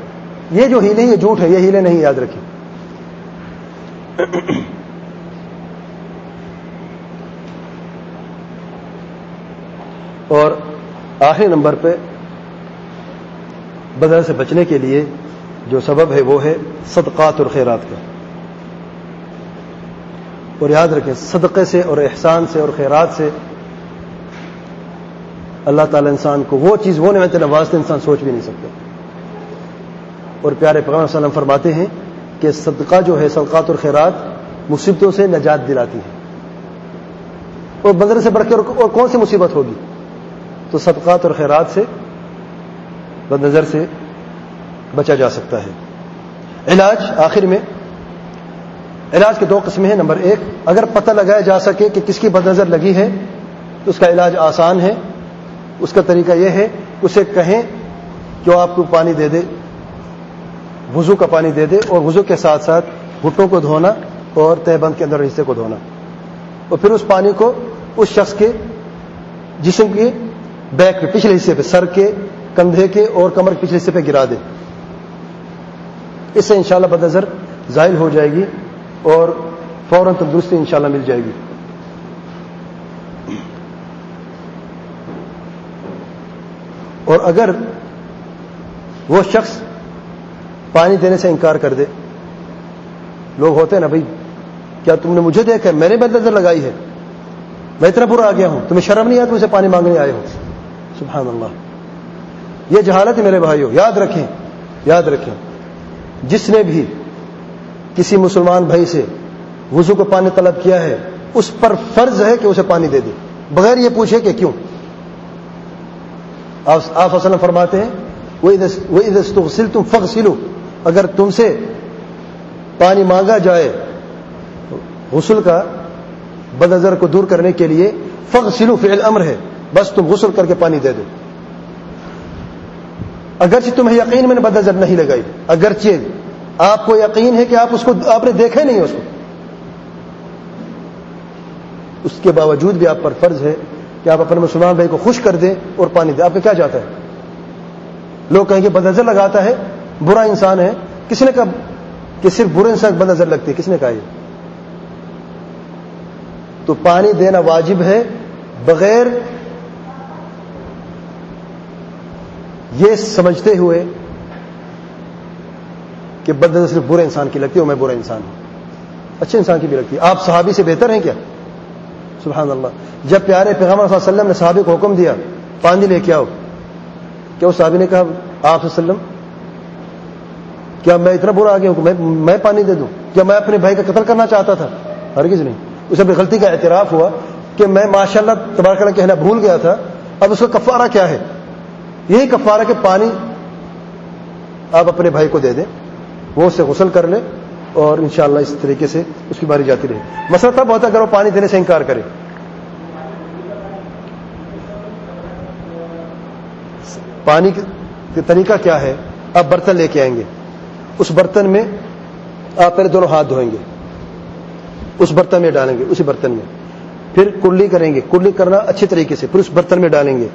یہ جو ہیلے یہ جھوٹ ہے۔ یہ ہیلے نہیں، یاد رکھیں۔ اور آخری نمبر پہ بدل سے بچنے کے لیے جو سبب ہے وہ ہے صدقات اور خیرات کا اور یاد رکھیں، صدقے سے اور احسان سے اور خیرات سے اللہ تعالی انسان کو وہ چیز، وہ نہیں نوازتے انسان سوچ بھی نہیں سکتے اور پیارے پیغام وسلم فرماتے ہیں کہ صدقہ جو ہے، صدقات اور خیرات مصیبتوں سے نجات دلاتی ہے۔ اور بدر سے بڑھ کے اور کون سی مصیبت ہوگی؟ تو صدقات اور خیرات سے بد نظر سے بچا جا سکتا ہے۔ علاج آخر میں، علاج کے دو قسمیں ہیں۔ نمبر ایک، اگر پتہ لگایا جا سکے کہ کس کی بد نظر لگی ہے، تو اس کا علاج آسان ہے۔ اس کا طریقہ یہ ہے، اسے کہیں جو آپ کو پانی دے دے، وضو کا پانی دے دے اور وضو کے ساتھ ساتھ گھٹوں کو دھونا اور تہ بند کے اندر حصے کو دھونا۔ اور پھر اس پانی کو اس شخص کے جسم کے بیک پہ پچھلے حصے پہ، سر کے کندھے کے اور کمر کے پچھلے حصے پہ گرا دے۔ اس سے انشاءاللہ شاء بدظر ظاہر ہو جائے گی اور فوراً تندرستی انشاءاللہ مل جائے گی۔ اور اگر وہ شخص پانی دینے سے انکار کر دے، لوگ ہوتے ہیں نا بھائی، کیا تم نے مجھے دیکھا میں نے بد نظر لگائی ہے۔ میں اتنا برا آ گیا ہوں، تمہیں شرم نہیں آیا تم اسے پانی مانگنے آئے ہو؟ سبحان اللہ۔ یہ جہالت میرے بھائیوں یاد رکھیں یاد رکھیں۔ جس نے بھی کسی مسلمان بھائی سے وضو کو پانی طلب کیا ہے، اس پر فرض ہے کہ اسے پانی دے دے۔ بغیر یہ پوچھے کہ کیوں؟ آپ وسلم فرماتے ہیں وہ ادھر تم فخ سلو اگر تم سے پانی مانگا جائے غسل کا بد کو دور کرنے کے لیے فخ سلو فعل امر ہے۔ بس تم غسل کر کے پانی دے دو۔ اگرچہ تمہیں یقین میں نے بد نظر نہیں لگائی، اگرچہ آپ کو یقین ہے کہ آپ اس کو، آپ نے دیکھا نہیں اس کو۔ اس کے باوجود بھی آپ پر فرض ہے کہ آپ اپنے مسلمان بھائی کو خوش کر دیں اور پانی دیں۔ آپ کو کیا چاہتا ہے؟ لوگ کہیں گے بد نظر لگاتا ہے، برا انسان ہے۔ کس نے کہا کہ صرف برے انسان بد نظر لگتی ہے؟ کس نے کہا یہ؟ تو پانی دینا واجب ہے بغیر یہ سمجھتے ہوئے کہ بد نظر صرف برے انسان کی لگتی ہے اور میں برا انسان ہوں۔ اچھے انسان کی بھی لگتی ہے۔ آپ صحابی سے بہتر ہیں کیا؟ سبحان اللہ۔ جب پیارے پیغمبر صلی اللہ علیہ وسلم نے صحابی کو حکم دیا پانی لے کے آؤ۔ کیا اس صحابی نے کہا، آپ وسلم، کیا میں اتنا برا آ گیا ہوں میں پانی دے دوں؟ کیا میں اپنے بھائی کا قتل کرنا چاہتا تھا؟ ہرگز نہیں۔ اسے اپنی غلطی کا اعتراف ہوا کہ میں ماشاء اللہ تبارک کہنا بھول گیا تھا۔ اب اس کا کفارہ کیا ہے؟ یہی کفارہ کہ پانی آپ اپنے بھائی کو دے دیں، وہ اسے غسل کر لے اور انشاءاللہ اس طریقے سے اس کی باری جاتی رہے۔ مسئلہ تب ہوتا ہے اگر وہ پانی دینے سے انکار کرے۔ پانی کا طریقہ کیا ہے؟ آپ برتن لے کے آئیں گے۔ اس برتن میں آپ پہلے دونوں ہاتھ دھوئیں گے۔ اس برتن میں ڈالیں گے، اسی برتن میں۔ پھر کلی کریں گے۔ کلی کرنا اچھی طریقے سے، پھر اس برتن میں ڈالیں گے۔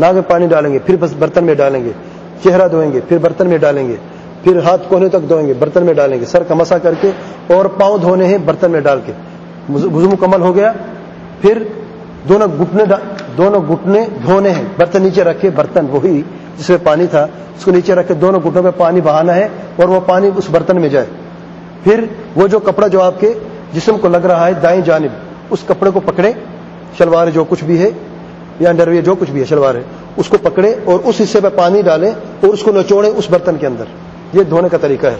ناک میں پانی ڈالیں گے، پھر بس برتن میں ڈالیں گے، چہرہ دھوئیں گے، پھر برتن میں ڈالیں گے، پھر ہاتھ کونے تک دھوئیں گے، برتن میں ڈالیں گے، سر کا مسا کر کے اور پاؤں دھونے ہیں برتن میں ڈال کے۔ وضو مکمل ہو گیا۔ پھر دونوں گٹنے دونوں گٹنے دھونے ہیں۔ برتن نیچے رکھ کے برتن وہی جس میں پانی تھا، اس کو نیچے رکھ کے دونوں گٹوں میں پانی بہانا ہے اور وہ پانی اس برتن میں جائے۔ پھر وہ جو کپڑا جو آپ کے جسم کو لگ رہا ہے دائیں جانب، اس کپڑے کو پکڑے شلوار جو کچھ بھی ہے یا انڈرویئر جو کچھ بھی ہے شلوار ہے اس کو پکڑے اور اس حصے پہ پانی ڈالیں اور اس کو نچوڑے اس برتن کے اندر۔ یہ دھونے کا طریقہ ہے۔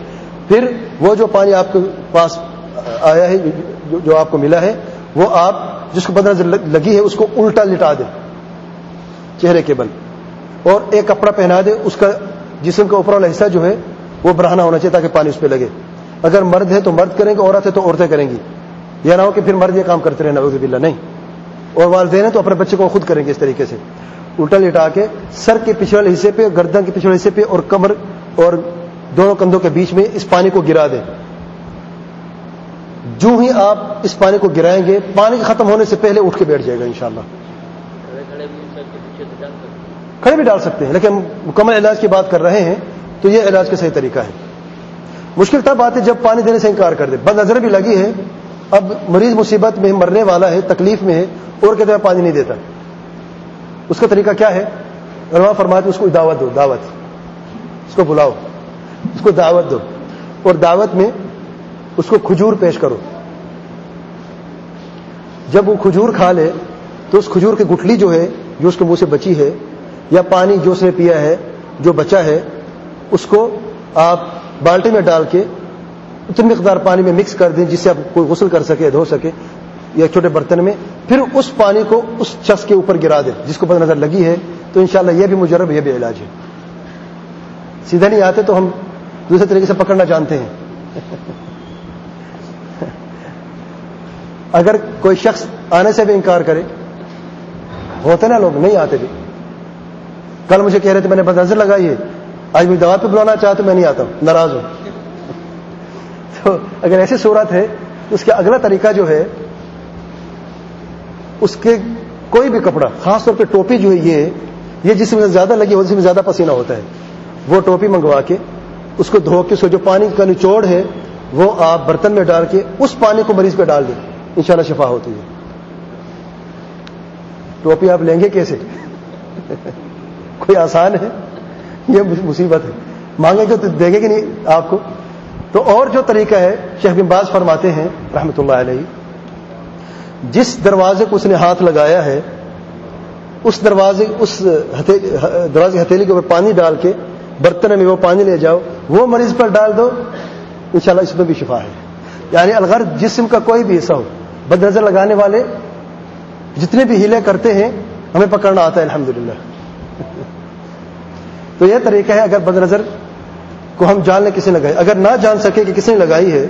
پھر وہ جو پانی آپ کے پاس آیا ہے، جو آپ کو ملا ہے، وہ آپ جس کو بدن لگی ہے، اس کو الٹا لٹا دیں۔ چہرے کے بل۔ اور ایک کپڑا پہنا دے اس کا جسم کا اوپر والا حصہ جو ہے، وہ برہنا ہونا چاہیے تاکہ پانی اس پہ لگے۔ اگر مرد ہے تو مرد کریں گے، عورت ہے تو عورتیں کریں گی۔ یا نہ ہو کہ پھر مرد یہ کام کرتے رہے نوز بلّہ نہیں۔ اور والدین تو اپنے بچے کو خود کریں گے اس طریقے سے۔ الٹا لٹا کے سر کے پچھلے والے حصے پہ، گردن کے پچھلے حصے پہ اور کمر اور دونوں کندھوں کے بیچ میں اس پانی کو گرا دیں۔ جو ہی آپ اس پانی کو گرائیں گے، پانی ختم ہونے سے پہلے اٹھ کے بیٹھ جائے گا انشاءاللہ۔ کھڑے بھی ڈال سکتے ہیں، لیکن مکمل علاج کی بات کر رہے ہیں تو یہ علاج کا صحیح طریقہ ہے۔ مشکل تب آتی جب پانی دینے سے انکار کر دے۔ بد نظر بھی لگی ہے۔ اب مریض مصیبت میں مرنے والا ہے، تکلیف میں ہے، اور کہتے ہیں پانی نہیں دیتا۔ اس کا طریقہ کیا ہے؟ علماء فرماتے اس کو دعوت دو، دعوت۔ اس کو بلاؤ، اس کو دعوت دو۔ اور دعوت میں اس کو کھجور پیش کرو۔ جب وہ کھجور کھا لے، تو اس کھجور کی گٹلی جو ہے، جو اس کے منہ سے بچی ہے، یا پانی جو اس نے پیا ہے، جو بچا ہے، اس کو آپ بالٹی میں ڈال کے اتنی مقدار پانی میں مکس کر دیں جس سے آپ کوئی غسل کر سکے، دھو سکے یا چھوٹے برتن میں، پھر اس پانی کو اس شخص کے اوپر گرا دیں جس کو نظر لگی ہے۔ تو انشاءاللہ یہ بھی مجرب یہ بھی علاج ہے۔ سیدھا نہیں آتے تو ہم دوسرے طریقے سے پکڑنا جانتے ہیں۔ اگر کوئی شخص آنے سے بھی انکار کرے، ہوتے نا لوگ، نہیں آتے بھی۔ کل مجھے کہہ رہے تھے، میں نے بس نظر لگائی ہے۔ آج بھی دعا پہ بلانا چاہتا میں نہیں آتا ہوں، ناراض ہوں۔ تو اگر ایسی صورت ہے تو اس کا اگلا طریقہ جو ہے، اس کے کوئی بھی کپڑا، خاص طور پہ ٹوپی جو ہے یہ یہ جس میں زیادہ لگی ہو جس میں زیادہ پسینہ ہوتا ہے۔ وہ ٹوپی منگوا کے، اس کو دھو کے، اس کو جو پانی کا نچوڑ ہے، وہ آپ برتن میں ڈال کے اس پانی کو مریض پہ ڈال دیں۔ انشاءاللہ شفا ہوتی ہے۔ ٹوپی آپ لیں گے کیسے؟ کوئی آسان ہے؟ یہ مصیبت ہے۔ مانگے گے تو دیں گے کہ نہیں آپ کو؟ تو اور جو طریقہ ہے، شیخ باز فرماتے ہیں، رحمت اللہ علیہ، جس دروازے کو اس نے ہاتھ لگایا ہے، اس دروازے اس دروازے ہتھیلی کے اوپر پانی ڈال کے، برتن میں وہ پانی لے جاؤ، وہ مریض پر ڈال دو، انشاءاللہ اس میں بھی شفا ہے۔ یعنی الغرض جسم کا کوئی بھی حصہ ہو، بد نظر لگانے والے جتنے بھی ہیلے کرتے ہیں، ہمیں پکڑنا آتا ہے، الحمدللہ۔ تو یہ طریقہ ہے، اگر بد نظر کو ہم جان لیں کسی نے لگائی۔ اگر نہ جان سکے کہ کسی نے لگائی ہے،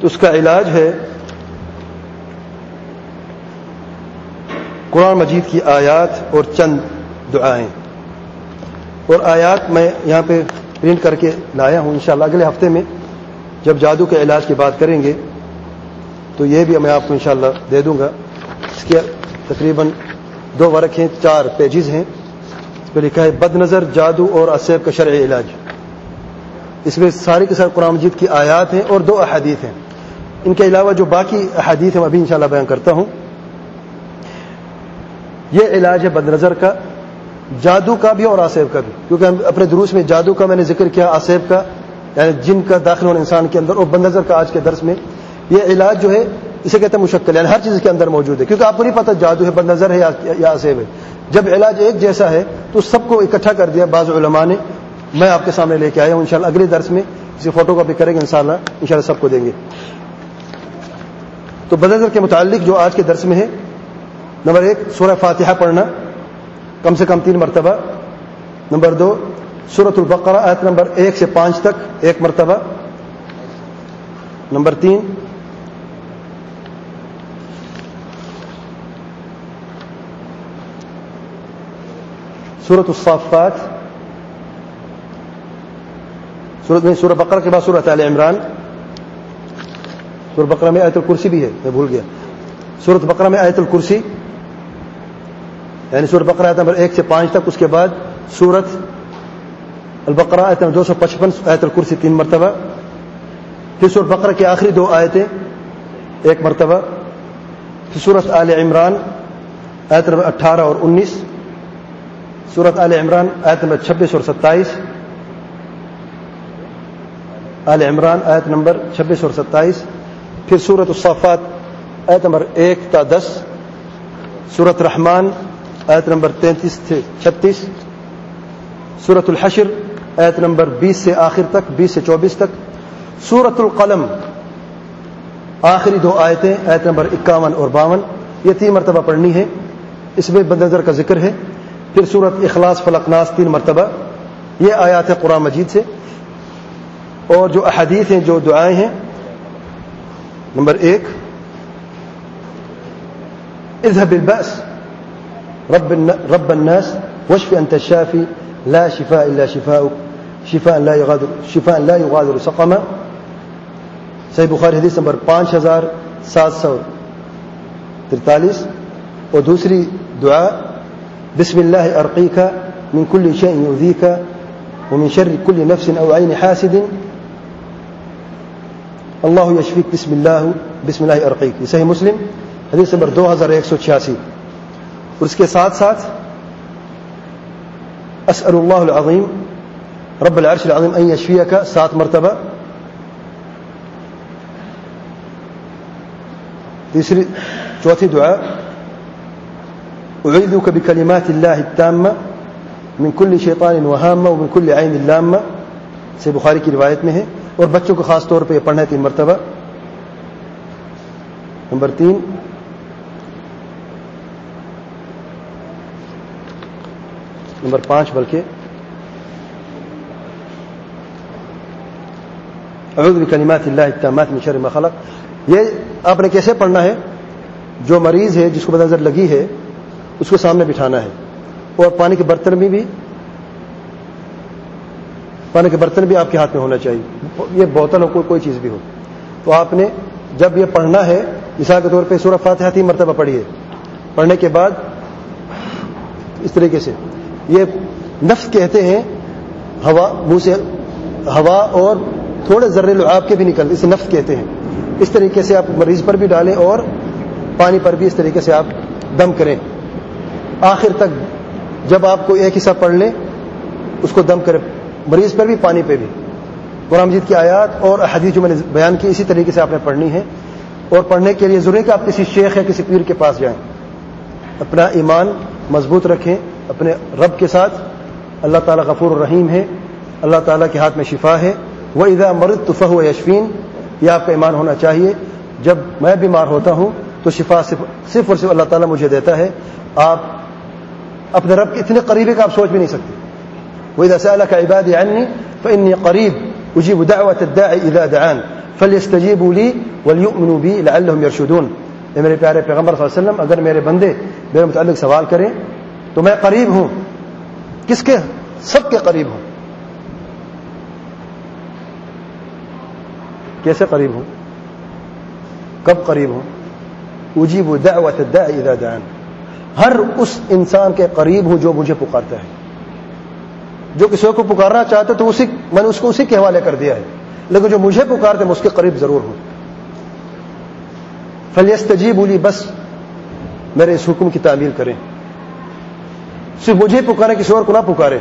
تو اس کا علاج ہے قرآن مجید کی آیات اور چند دعائیں۔ اور آیات میں یہاں پہ پرنٹ کر کے لایا ہوں انشاءاللہ۔ اگلے ہفتے میں جب جادو کے علاج کی بات کریں گے، تو یہ بھی میں آپ کو انشاءاللہ دے دوں گا۔ اس کے تقریباً دو ورق ہیں، چار پیجز ہیں۔ اس پہ لکھا ہے، بد نظر، جادو اور اسیب کا شرعی علاج۔ اس میں ساری کے ساتھ قرآن مجید کی آیات ہیں اور دو احادیث ہیں۔ ان کے علاوہ جو باقی احادیث ہیں میں ابھی انشاءاللہ بیان کرتا ہوں۔ یہ علاج ہے بد نظر کا، جادو کا بھی اور آصیب کا بھی۔ کیونکہ ہم اپنے دروس میں جادو کا میں نے ذکر کیا آصیب کا یعنی جن کا داخل ہونا انسان کے اندر اور بد نظر کا آج کے درس میں۔ یہ علاج جو ہے اسے کہتے ہیں مشکل یعنی ہر چیز کے اندر موجود ہے، کیونکہ آپ کو نہیں پتا جادو ہے، بد نظر ہے یا آصیب ہے۔ جب علاج ایک جیسا ہے تو سب کو اکٹھا کر دیا، بعض علماء نے۔ میں آپ کے سامنے لے کے آیا ہوں، انشاءاللہ اگلے درس میں کسی فوٹو کاپی کریں گے، انشاءاللہ انشاءاللہ سب کو دیں گے۔ تو بد نظر کے متعلق جو آج کے درس میں ہے، نمبر ایک، سورہ فاتحہ پڑھنا، کم سے کم تین مرتبہ۔ نمبر دو سورت البقرہ، آیت نمبر ایک سے پانچ تک، ایک مرتبہ۔ نمبر تین سورت الصافات. سورت میں سورہ بقرہ کے بعد سورت عال عمران. سورت بقرہ میں آیت الکرسی بھی ہے، میں بھول گیا. سورت بقرہ میں آیت الکرسی. یعنی سورت بقرہ آیت نمبر ایک سے پانچ تک، اس کے بعد سورت البقرہ آیت نمبر دو سو پچپن، آیت الکرسی تین مرتبہ. پھر سورت بقرہ کی آخری دو آیتیں، ایک مرتبہ. پھر سورت آل عمران، آیت نمبر اٹھارہ اور انیس. سورت آل عمران، آیت نمبر چھبیس اور ستائیس۔ آل عمران، آیت نمبر چھبیس اور ستائیس۔ پھر سورت الصافات، آیت نمبر ایک تا دس۔ سورت رحمان آیت نمبر تینتیس سے چھتیس۔ سورت الحشر، آیت نمبر بیس سے آخر تک، بیس سے چوبیس تک۔ سورت القلم، آخری دو آیتیں، آیت نمبر اکاون اور باون۔ یہ تین مرتبہ پڑھنی ہے۔ اس میں بد نظر کا ذکر ہے۔ پھر سورت اخلاص فلقناس تین مرتبہ یہ آیات ہے قرآن مجید سے اور جو احادیث ہیں جو دعائیں ہیں نمبر ایک اذهب البأس رب رب الناس واشف انت الشافي لا شفاء الا شفاؤك شفاء لا يغادر شفاء لا يغادر سقما صحیح بخاری حدیث نمبر پانچ ہزار سات سو ترتالیس اور دوسری دعا بسم اللہ ارقیک من كل شيء يؤذيك ومن شر كل نفس أو عين حاسد. اللہ یشفیق بسم اللہ بسم ارقیق یہ صحیح مسلم حدیث نمبر دو ہزار ایک سو چھیاسی. اور اس کے ساتھ ساتھ أسأل اللہ العظیم رب العرش العظیم أن کا سات مرتبہ تیسری چوتھی دعا. اعیدک بکلمات اللہ التامہ من كل شیطان وہامہ ومن كل عین اللامہ سے بخاری کی روایت میں ہے اور بچوں کو خاص طور پہ یہ پڑھنا ہے تین مرتبہ. نمبر تین. نمبر پانچ بلکہ. اعوذ بکلمات اللہ التامات من شر ما خلق. یہ آپ نے کیسے پڑھنا ہے؟ جو مریض ہے، جس کو نظر لگی ہے اس کو سامنے بٹھانا ہے اور پانی کے برتن میں بھی پانی کے برتن بھی آپ کے ہاتھ میں ہونا چاہیے یہ بوتل ہو کوئی کوئی چیز بھی ہو۔ تو آپ نے جب یہ پڑھنا ہے مثال کے طور پہ سورہ فاتحہ تین مرتبہ پڑھیے۔ پڑھنے کے بعد اس طریقے سے۔ یہ نفس کہتے ہیں، ہوا، منہ سے ہوا اور تھوڑے ذرے لعاب کے بھی نکل، اسے نفس کہتے ہیں۔ اس طریقے سے آپ مریض پر بھی ڈالیں اور پانی پر بھی اس طریقے سے آپ دم کریں۔ آخر تک جب آپ کو ایک حصہ پڑھ لیں اس کو دم کریں مریض پر بھی، پانی پہ بھی۔ قرآن مجید کی آیات اور حدیث جو میں نے بیان کی، اسی طریقے سے آپ نے پڑھنی ہے۔ اور پڑھنے کے لیے ضروری کہ آپ کسی شیخ یا کسی پیر کے پاس جائیں۔ اپنا ایمان مضبوط رکھیں، اپنے رب کے ساتھ۔ اللہ تعالیٰ غفور الرحیم ہے۔ اللہ تعالیٰ کے ہاتھ میں شفا ہے۔ وہ ادا مرد تو فہ یشفین یہ آپ کا ایمان ہونا چاہیے۔ جب میں بیمار ہوتا ہوں، تو شفا صرف اور صرف اللہ تعالیٰ مجھے دیتا ہے۔ آپ اپنے رب کے اتنے قریب ہے کہ آپ سوچ بھی نہیں سکتے وہ ادا سے کا عباد عنی فإني قريب أجيب دعوة الداعي إذا دعان فليستجيبوا لي وليؤمنوا بي لعلهم يرشدون اے میرے پیارے پیغمبر صلی اللہ علیہ وسلم اگر میرے بندے میرے متعلق سوال کریں تو میں قریب ہوں کس کے سب کے قریب ہوں کیسے قریب ہر اس انسان کے قریب ہوں جو مجھے پکارتا ہے۔ جو کسی کو پکارنا چاہتے تو اسی میں نے اس کو اسی کے حوالے کر دیا ہے۔ لیکن جو مجھے پکارتے میں اس کے قریب ضرور ہوں۔ فلیست جی بولی بس میرے اس حکم کی تعمیر کریں۔ صرف مجھے پکارے کسی اور کو نہ پکارے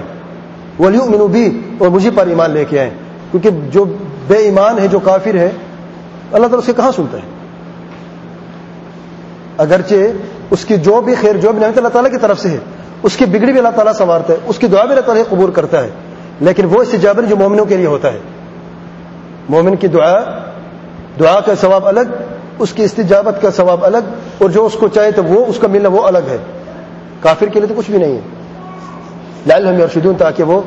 ولی منو بھی اور مجھے پر ایمان لے کے آئے کیونکہ جو بے ایمان ہے، جو کافر ہے، اللہ تعالیٰ اس کہاں سنتا ہے؟ اگرچہ اس کی جو بھی خیر جو بھی نہیں اللہ تعالیٰ کی طرف سے ہے، اس کی بگڑی بھی اللہ تعالیٰ سنوارتا ہے، اس کی دعا بھی اللہ تعالیٰ قبول کرتا ہے۔ لیکن وہ استجابت جو مومنوں کے لیے ہوتا ہے۔ مومن کی دعا دعا کا ثواب الگ، اس کی استجابت کا ثواب الگ، اور جو اس کو چاہے تو وہ، اس کا ملنا وہ الگ ہے۔ کافر کے لیے تو کچھ بھی نہیں ہے۔ لال ہم اور تاکہ وہ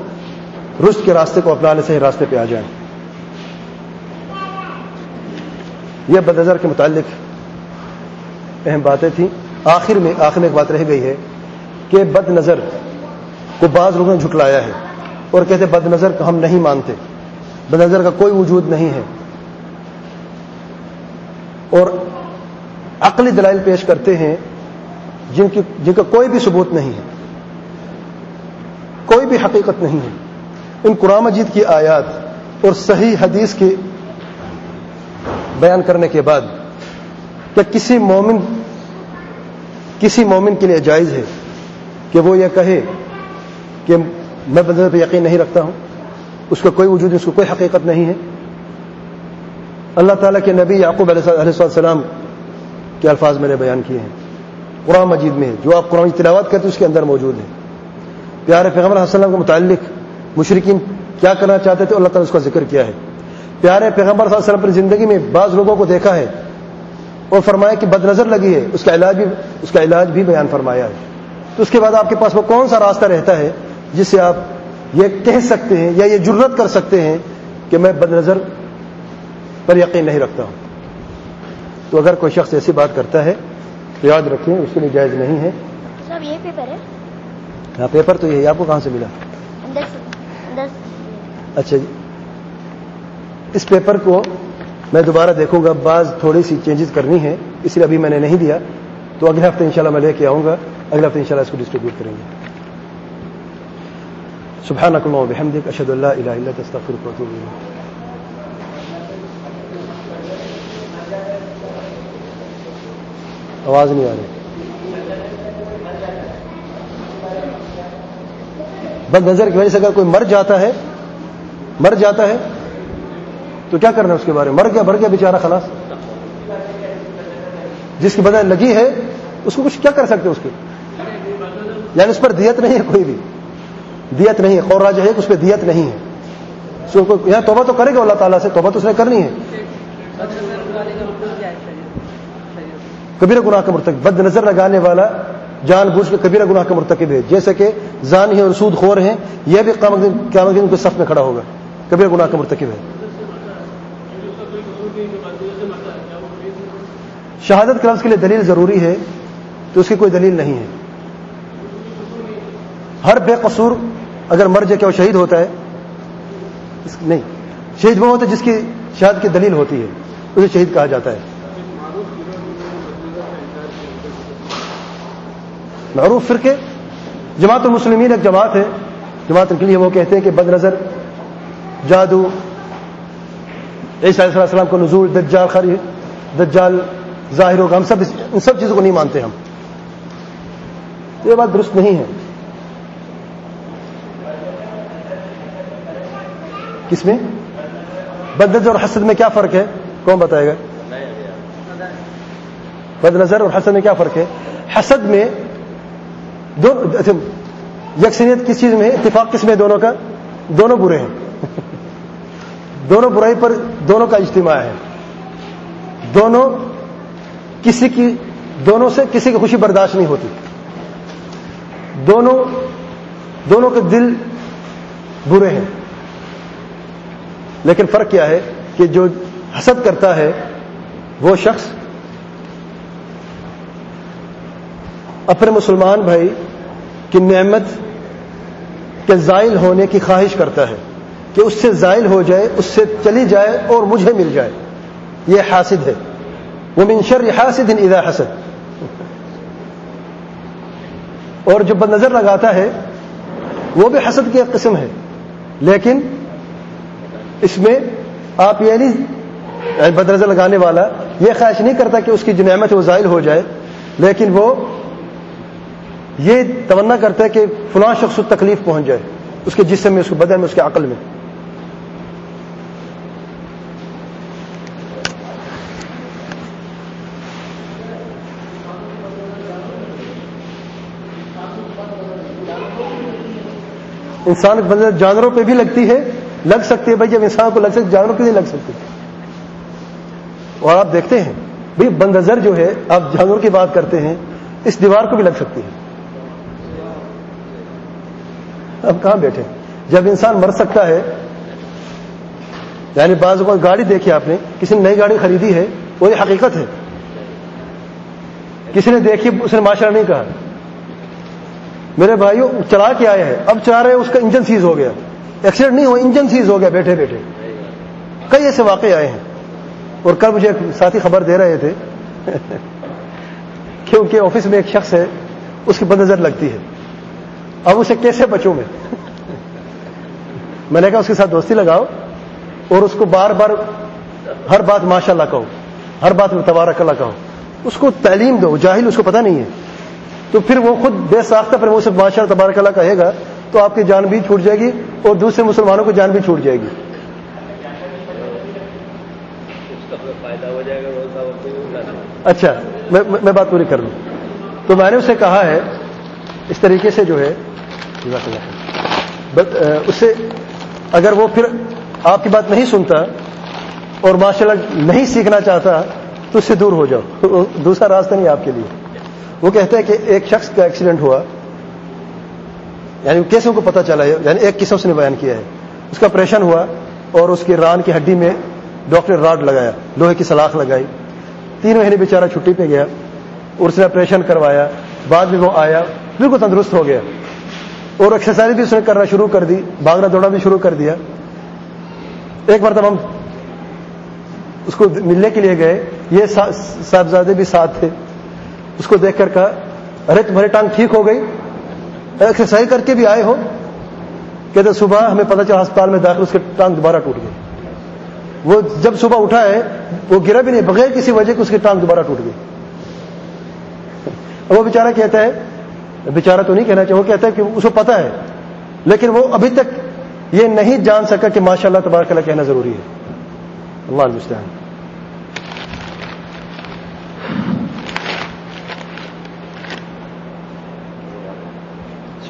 رشت کے راستے کو اپنانے سے راستے پہ آ جائیں۔ یہ بدنظر کے متعلق اہم باتیں تھیں۔ آخر میں آخر میں ایک بات رہ گئی ہے کہ بد نظر کو بعض لوگوں نے جھٹلایا ہے اور کہتے بد نظر کو ہم نہیں مانتے۔ بد نظر کا کوئی وجود نہیں ہے۔ اور عقلی دلائل پیش کرتے ہیں جن کی جن کا کوئی بھی ثبوت نہیں ہے۔ کوئی بھی حقیقت نہیں ہے۔ ان قرآن مجید کی آیات اور صحیح حدیث کے بیان کرنے کے بعد کیا کسی مومن کسی مومن کے لیے جائز ہے کہ وہ یہ کہے کہ میں بدل پہ یقین نہیں رکھتا ہوں؟ اس کا کوئی وجود اس کو کوئی حقیقت نہیں ہے؟ اللہ تعالیٰ کے نبی یعقوب علیہ السلام کے الفاظ میں نے بیان کیے ہیں۔ قرآن مجید میں جو آپ قرآن تلاوت کرتے اس کے اندر موجود ہیں پیارے پیغمبر علیہ وسلم کے متعلق مشرقین کیا کرنا چاہتے تھے؟ اللہ تعالیٰ اس کا ذکر کیا ہے۔ پیارے پیغمبر صلی اللہ علیہ وسلم اپنی زندگی میں بعض لوگوں کو دیکھا ہے اور فرمایا کہ بد نظر لگی ہے اس کا علاج بھی اس کا علاج بھی بیان فرمایا ہے۔ تو اس کے بعد آپ کے پاس وہ کون سا راستہ رہتا ہے جس سے آپ یہ کہہ سکتے ہیں یا یہ جرت کر سکتے ہیں کہ میں بد نظر پر یقین نہیں رکھتا ہوں۔ تو اگر کوئی شخص ایسی بات کرتا ہے تو یاد رکھیں اس کے لیے جائز نہیں ہے۔ یہ پیپر ہے؟ ہاں پیپر تو یہی آپ کو کہاں سے ملا؟ اچھا جی۔ اس پیپر کو میں دوبارہ دیکھوں گا، بعض تھوڑی سی چینجز کرنی ہے اس لیے ابھی میں نے نہیں دیا۔ تو اگلے ہفتے انشاءاللہ میں لے کے آؤں گا۔ اگلے ہفتے انشاءاللہ اس کو ڈسٹریبیوٹ کریں گے۔ سبحانك اللهم وبحمدك اشهد ان لا اله الا انت استغفرك آواز نہیں آ رہی۔ بد نظر کی وجہ سے اگر کوئی مر جاتا ہے، مر جاتا ہے تو کیا کرنا ہے اس کے بارے میں؟ مر گیا مر گیا بیچارہ خلاص۔ جس کی بدل لگی ہے، اس کو کچھ کیا کر سکتے اس کے؟ یعنی اس پر دیت نہیں ہے کوئی بھی۔ دیت نہیں ہے قورا جو ہے اس پہ دیت نہیں ہے۔ یہاں توبہ تو کرے گا اللہ تعالیٰ سے، توبہ تو اس نے کرنی ہے۔ کبیر گناہ کا مرتکب، بد نظر لگانے والا جان بوجھ کے کبیرہ گناہ کا مرتکب ہے۔ جیسے کہ زان اور سود خور ہیں، یہ بھی قیامت دن کے صف میں کھڑا ہوگا۔ کبیر گناہ کا مرتکب ہے۔ شہادت کے لفظ کے لیے دلیل ضروری ہے تو اس کی کوئی دلیل نہیں ہے۔ ہر بے قصور اگر مر جائے کیا وہ شہید ہوتا ہے نہیں۔ شہید وہ ہوتا ہے جس کی شہادت کی دلیل ہوتی ہے، اسے شہید کہا جاتا ہے۔ معروف فرقے، جماعت المسلمین ایک جماعت ہے۔ جماعت کے لیے وہ کہتے ہیں کہ بد نظر جادو، عیسیٰ علیہ السلام کو نزول، دجال، خری، دجال ظاہر ہوگا ہم سب ان سب چیزوں کو نہیں مانتے ہم۔ یہ بات درست نہیں ہے۔ کس میں؟ بد نظر اور حسد میں کیا فرق ہے؟ کون بتائے گا؟ بد نظر اور حسد میں کیا فرق ہے؟ حسد میں اچھا، یکسنیت کس چیز میں اتفاق کس میں دونوں کا دونوں برے ہیں۔ دونوں برائی پر دونوں کا اجتماع ہے۔ دونوں کسی کی دونوں سے کسی کی خوشی برداشت نہیں ہوتی۔ دونوں دونوں کے دل برے ہیں۔ لیکن فرق کیا ہے کہ جو حسد کرتا ہے، وہ شخص اپنے مسلمان بھائی کی نعمت کے زائل ہونے کی خواہش کرتا ہے کہ اس سے زائل ہو جائے، اس سے چلی جائے اور مجھے مل جائے۔ یہ حاسد ہے۔ وہ منشر حاسد اذا حسد. اور جو بد نظر لگاتا ہے، وہ بھی حسد کی ایک قسم ہے۔ لیکن اس میں آپ یہ نہیں بد نظر لگانے والا، یہ خواہش نہیں کرتا کہ اس کی جو نعمت ہے وہ زائل ہو جائے، لیکن وہ یہ تمنا کرتا ہے کہ فلاں شخص تکلیف پہنچ جائے، اس کے جسم میں، اس کے بدن میں، اس کے عقل میں۔ انسان کی جانوروں پہ بھی لگتی ہے، لگ سکتی ہے بھائی، جب انسان کو لگ سکتی جانوروں پہ نہیں لگ سکتی اور آپ دیکھتے ہیں، بھائی بندر جو ہے، آپ جانور کی بات کرتے ہیں، اس دیوار کو بھی لگ سکتی ہے۔ اب کہاں بیٹھے جب انسان مر سکتا ہے یعنی بعض اوقات گاڑی دیکھی آپ نے، کسی نے نئی گاڑی خریدی ہے وہ یہ حقیقت ہے۔ کسی نے دیکھی، اس نے معاشرہ نہیں کہا۔ میرے بھائیو، چلا کے آئے ہیں۔ اب چلا رہے اس کا انجن سیز ہو گیا۔ ایکسیڈنٹ نہیں ہو انجن سیز ہو گیا، بیٹھے بیٹھے۔ کئی ایسے واقع آئے ہیں۔ اور کل مجھے ایک ساتھی خبر دے رہے تھے۔ کیونکہ آفس میں ایک شخص ہے، اس کی بد نظر لگتی ہے۔ اب اسے کیسے بچوں میں؟ میں نے کہا، اس کے ساتھ دوستی لگاؤ اور اس کو بار بار، ہر بات ماشاء اللہ کہو۔ ہر بات میں تبارک اللہ کہو۔ اس کو تعلیم دو، جاہل اس کو پتہ نہیں ہے۔ تو پھر وہ خود بے ساختہ پر وہ سے ماشاء تبارک اللہ کہے گا تو آپ کی جان بھی چھوٹ جائے گی اور دوسرے مسلمانوں کو جان بھی چھوٹ جائے گی۔ اچھا میں بات پوری کر لوں۔ تو میں نے اسے کہا ہے، اس طریقے سے جو ہے جی، اس سے اگر وہ پھر آپ کی بات نہیں سنتا اور ماشاء اللہ نہیں سیکھنا چاہتا تو اس سے دور ہو جاؤ۔ دوسرا راستہ نہیں آپ کے لیے۔ وہ کہتے ہیں کہ ایک شخص کا ایکسیڈنٹ ہوا۔ یعنی کیسے ان کو پتا چلا؟ ہے یعنی ایک قسم سے نے بیان کیا ہے۔ اس کا آپریشن ہوا اور اس کی ران کی ہڈی میں ڈاکٹر راڈ لگایا، لوہے کی سلاخ لگائی۔ تین مہینے بیچارہ چھٹی پہ گیا اور اس نے آپریشن کروایا۔ بعد میں وہ آیا، بالکل تندرست ہو گیا۔ اور ایکسرسائز بھی اس نے کرنا شروع کر دی، بھاگنا دوڑا بھی شروع کر دیا۔ ایک بار ہم اس کو ملنے کے لیے گئے۔ یہ صاحبزادے بھی ساتھ تھے۔ اس کو دیکھ کر کہا، ارے تمہاری ٹانگ ٹھیک ہو گئی؟ ایکسرسائز کر کے بھی آئے ہو؟ کہتے، صبح ہمیں پتا چلا ہسپتال میں داخل، اس کے ٹانگ دوبارہ ٹوٹ گئی وہ جب صبح اٹھا ہے، وہ گرا بھی نہیں، بغیر کسی وجہ کے اس کی ٹانگ دوبارہ ٹوٹ گئی وہ بیچارہ کہتا ہے، بیچارہ تو نہیں کہنا چاہیے وہ کہتا ہے کہ اس کو پتا ہے، لیکن وہ ابھی تک یہ نہیں جان سکا کہ ماشاء اللہ تبارک اللہ کہنا ضروری ہے۔ اللہ المستعان۔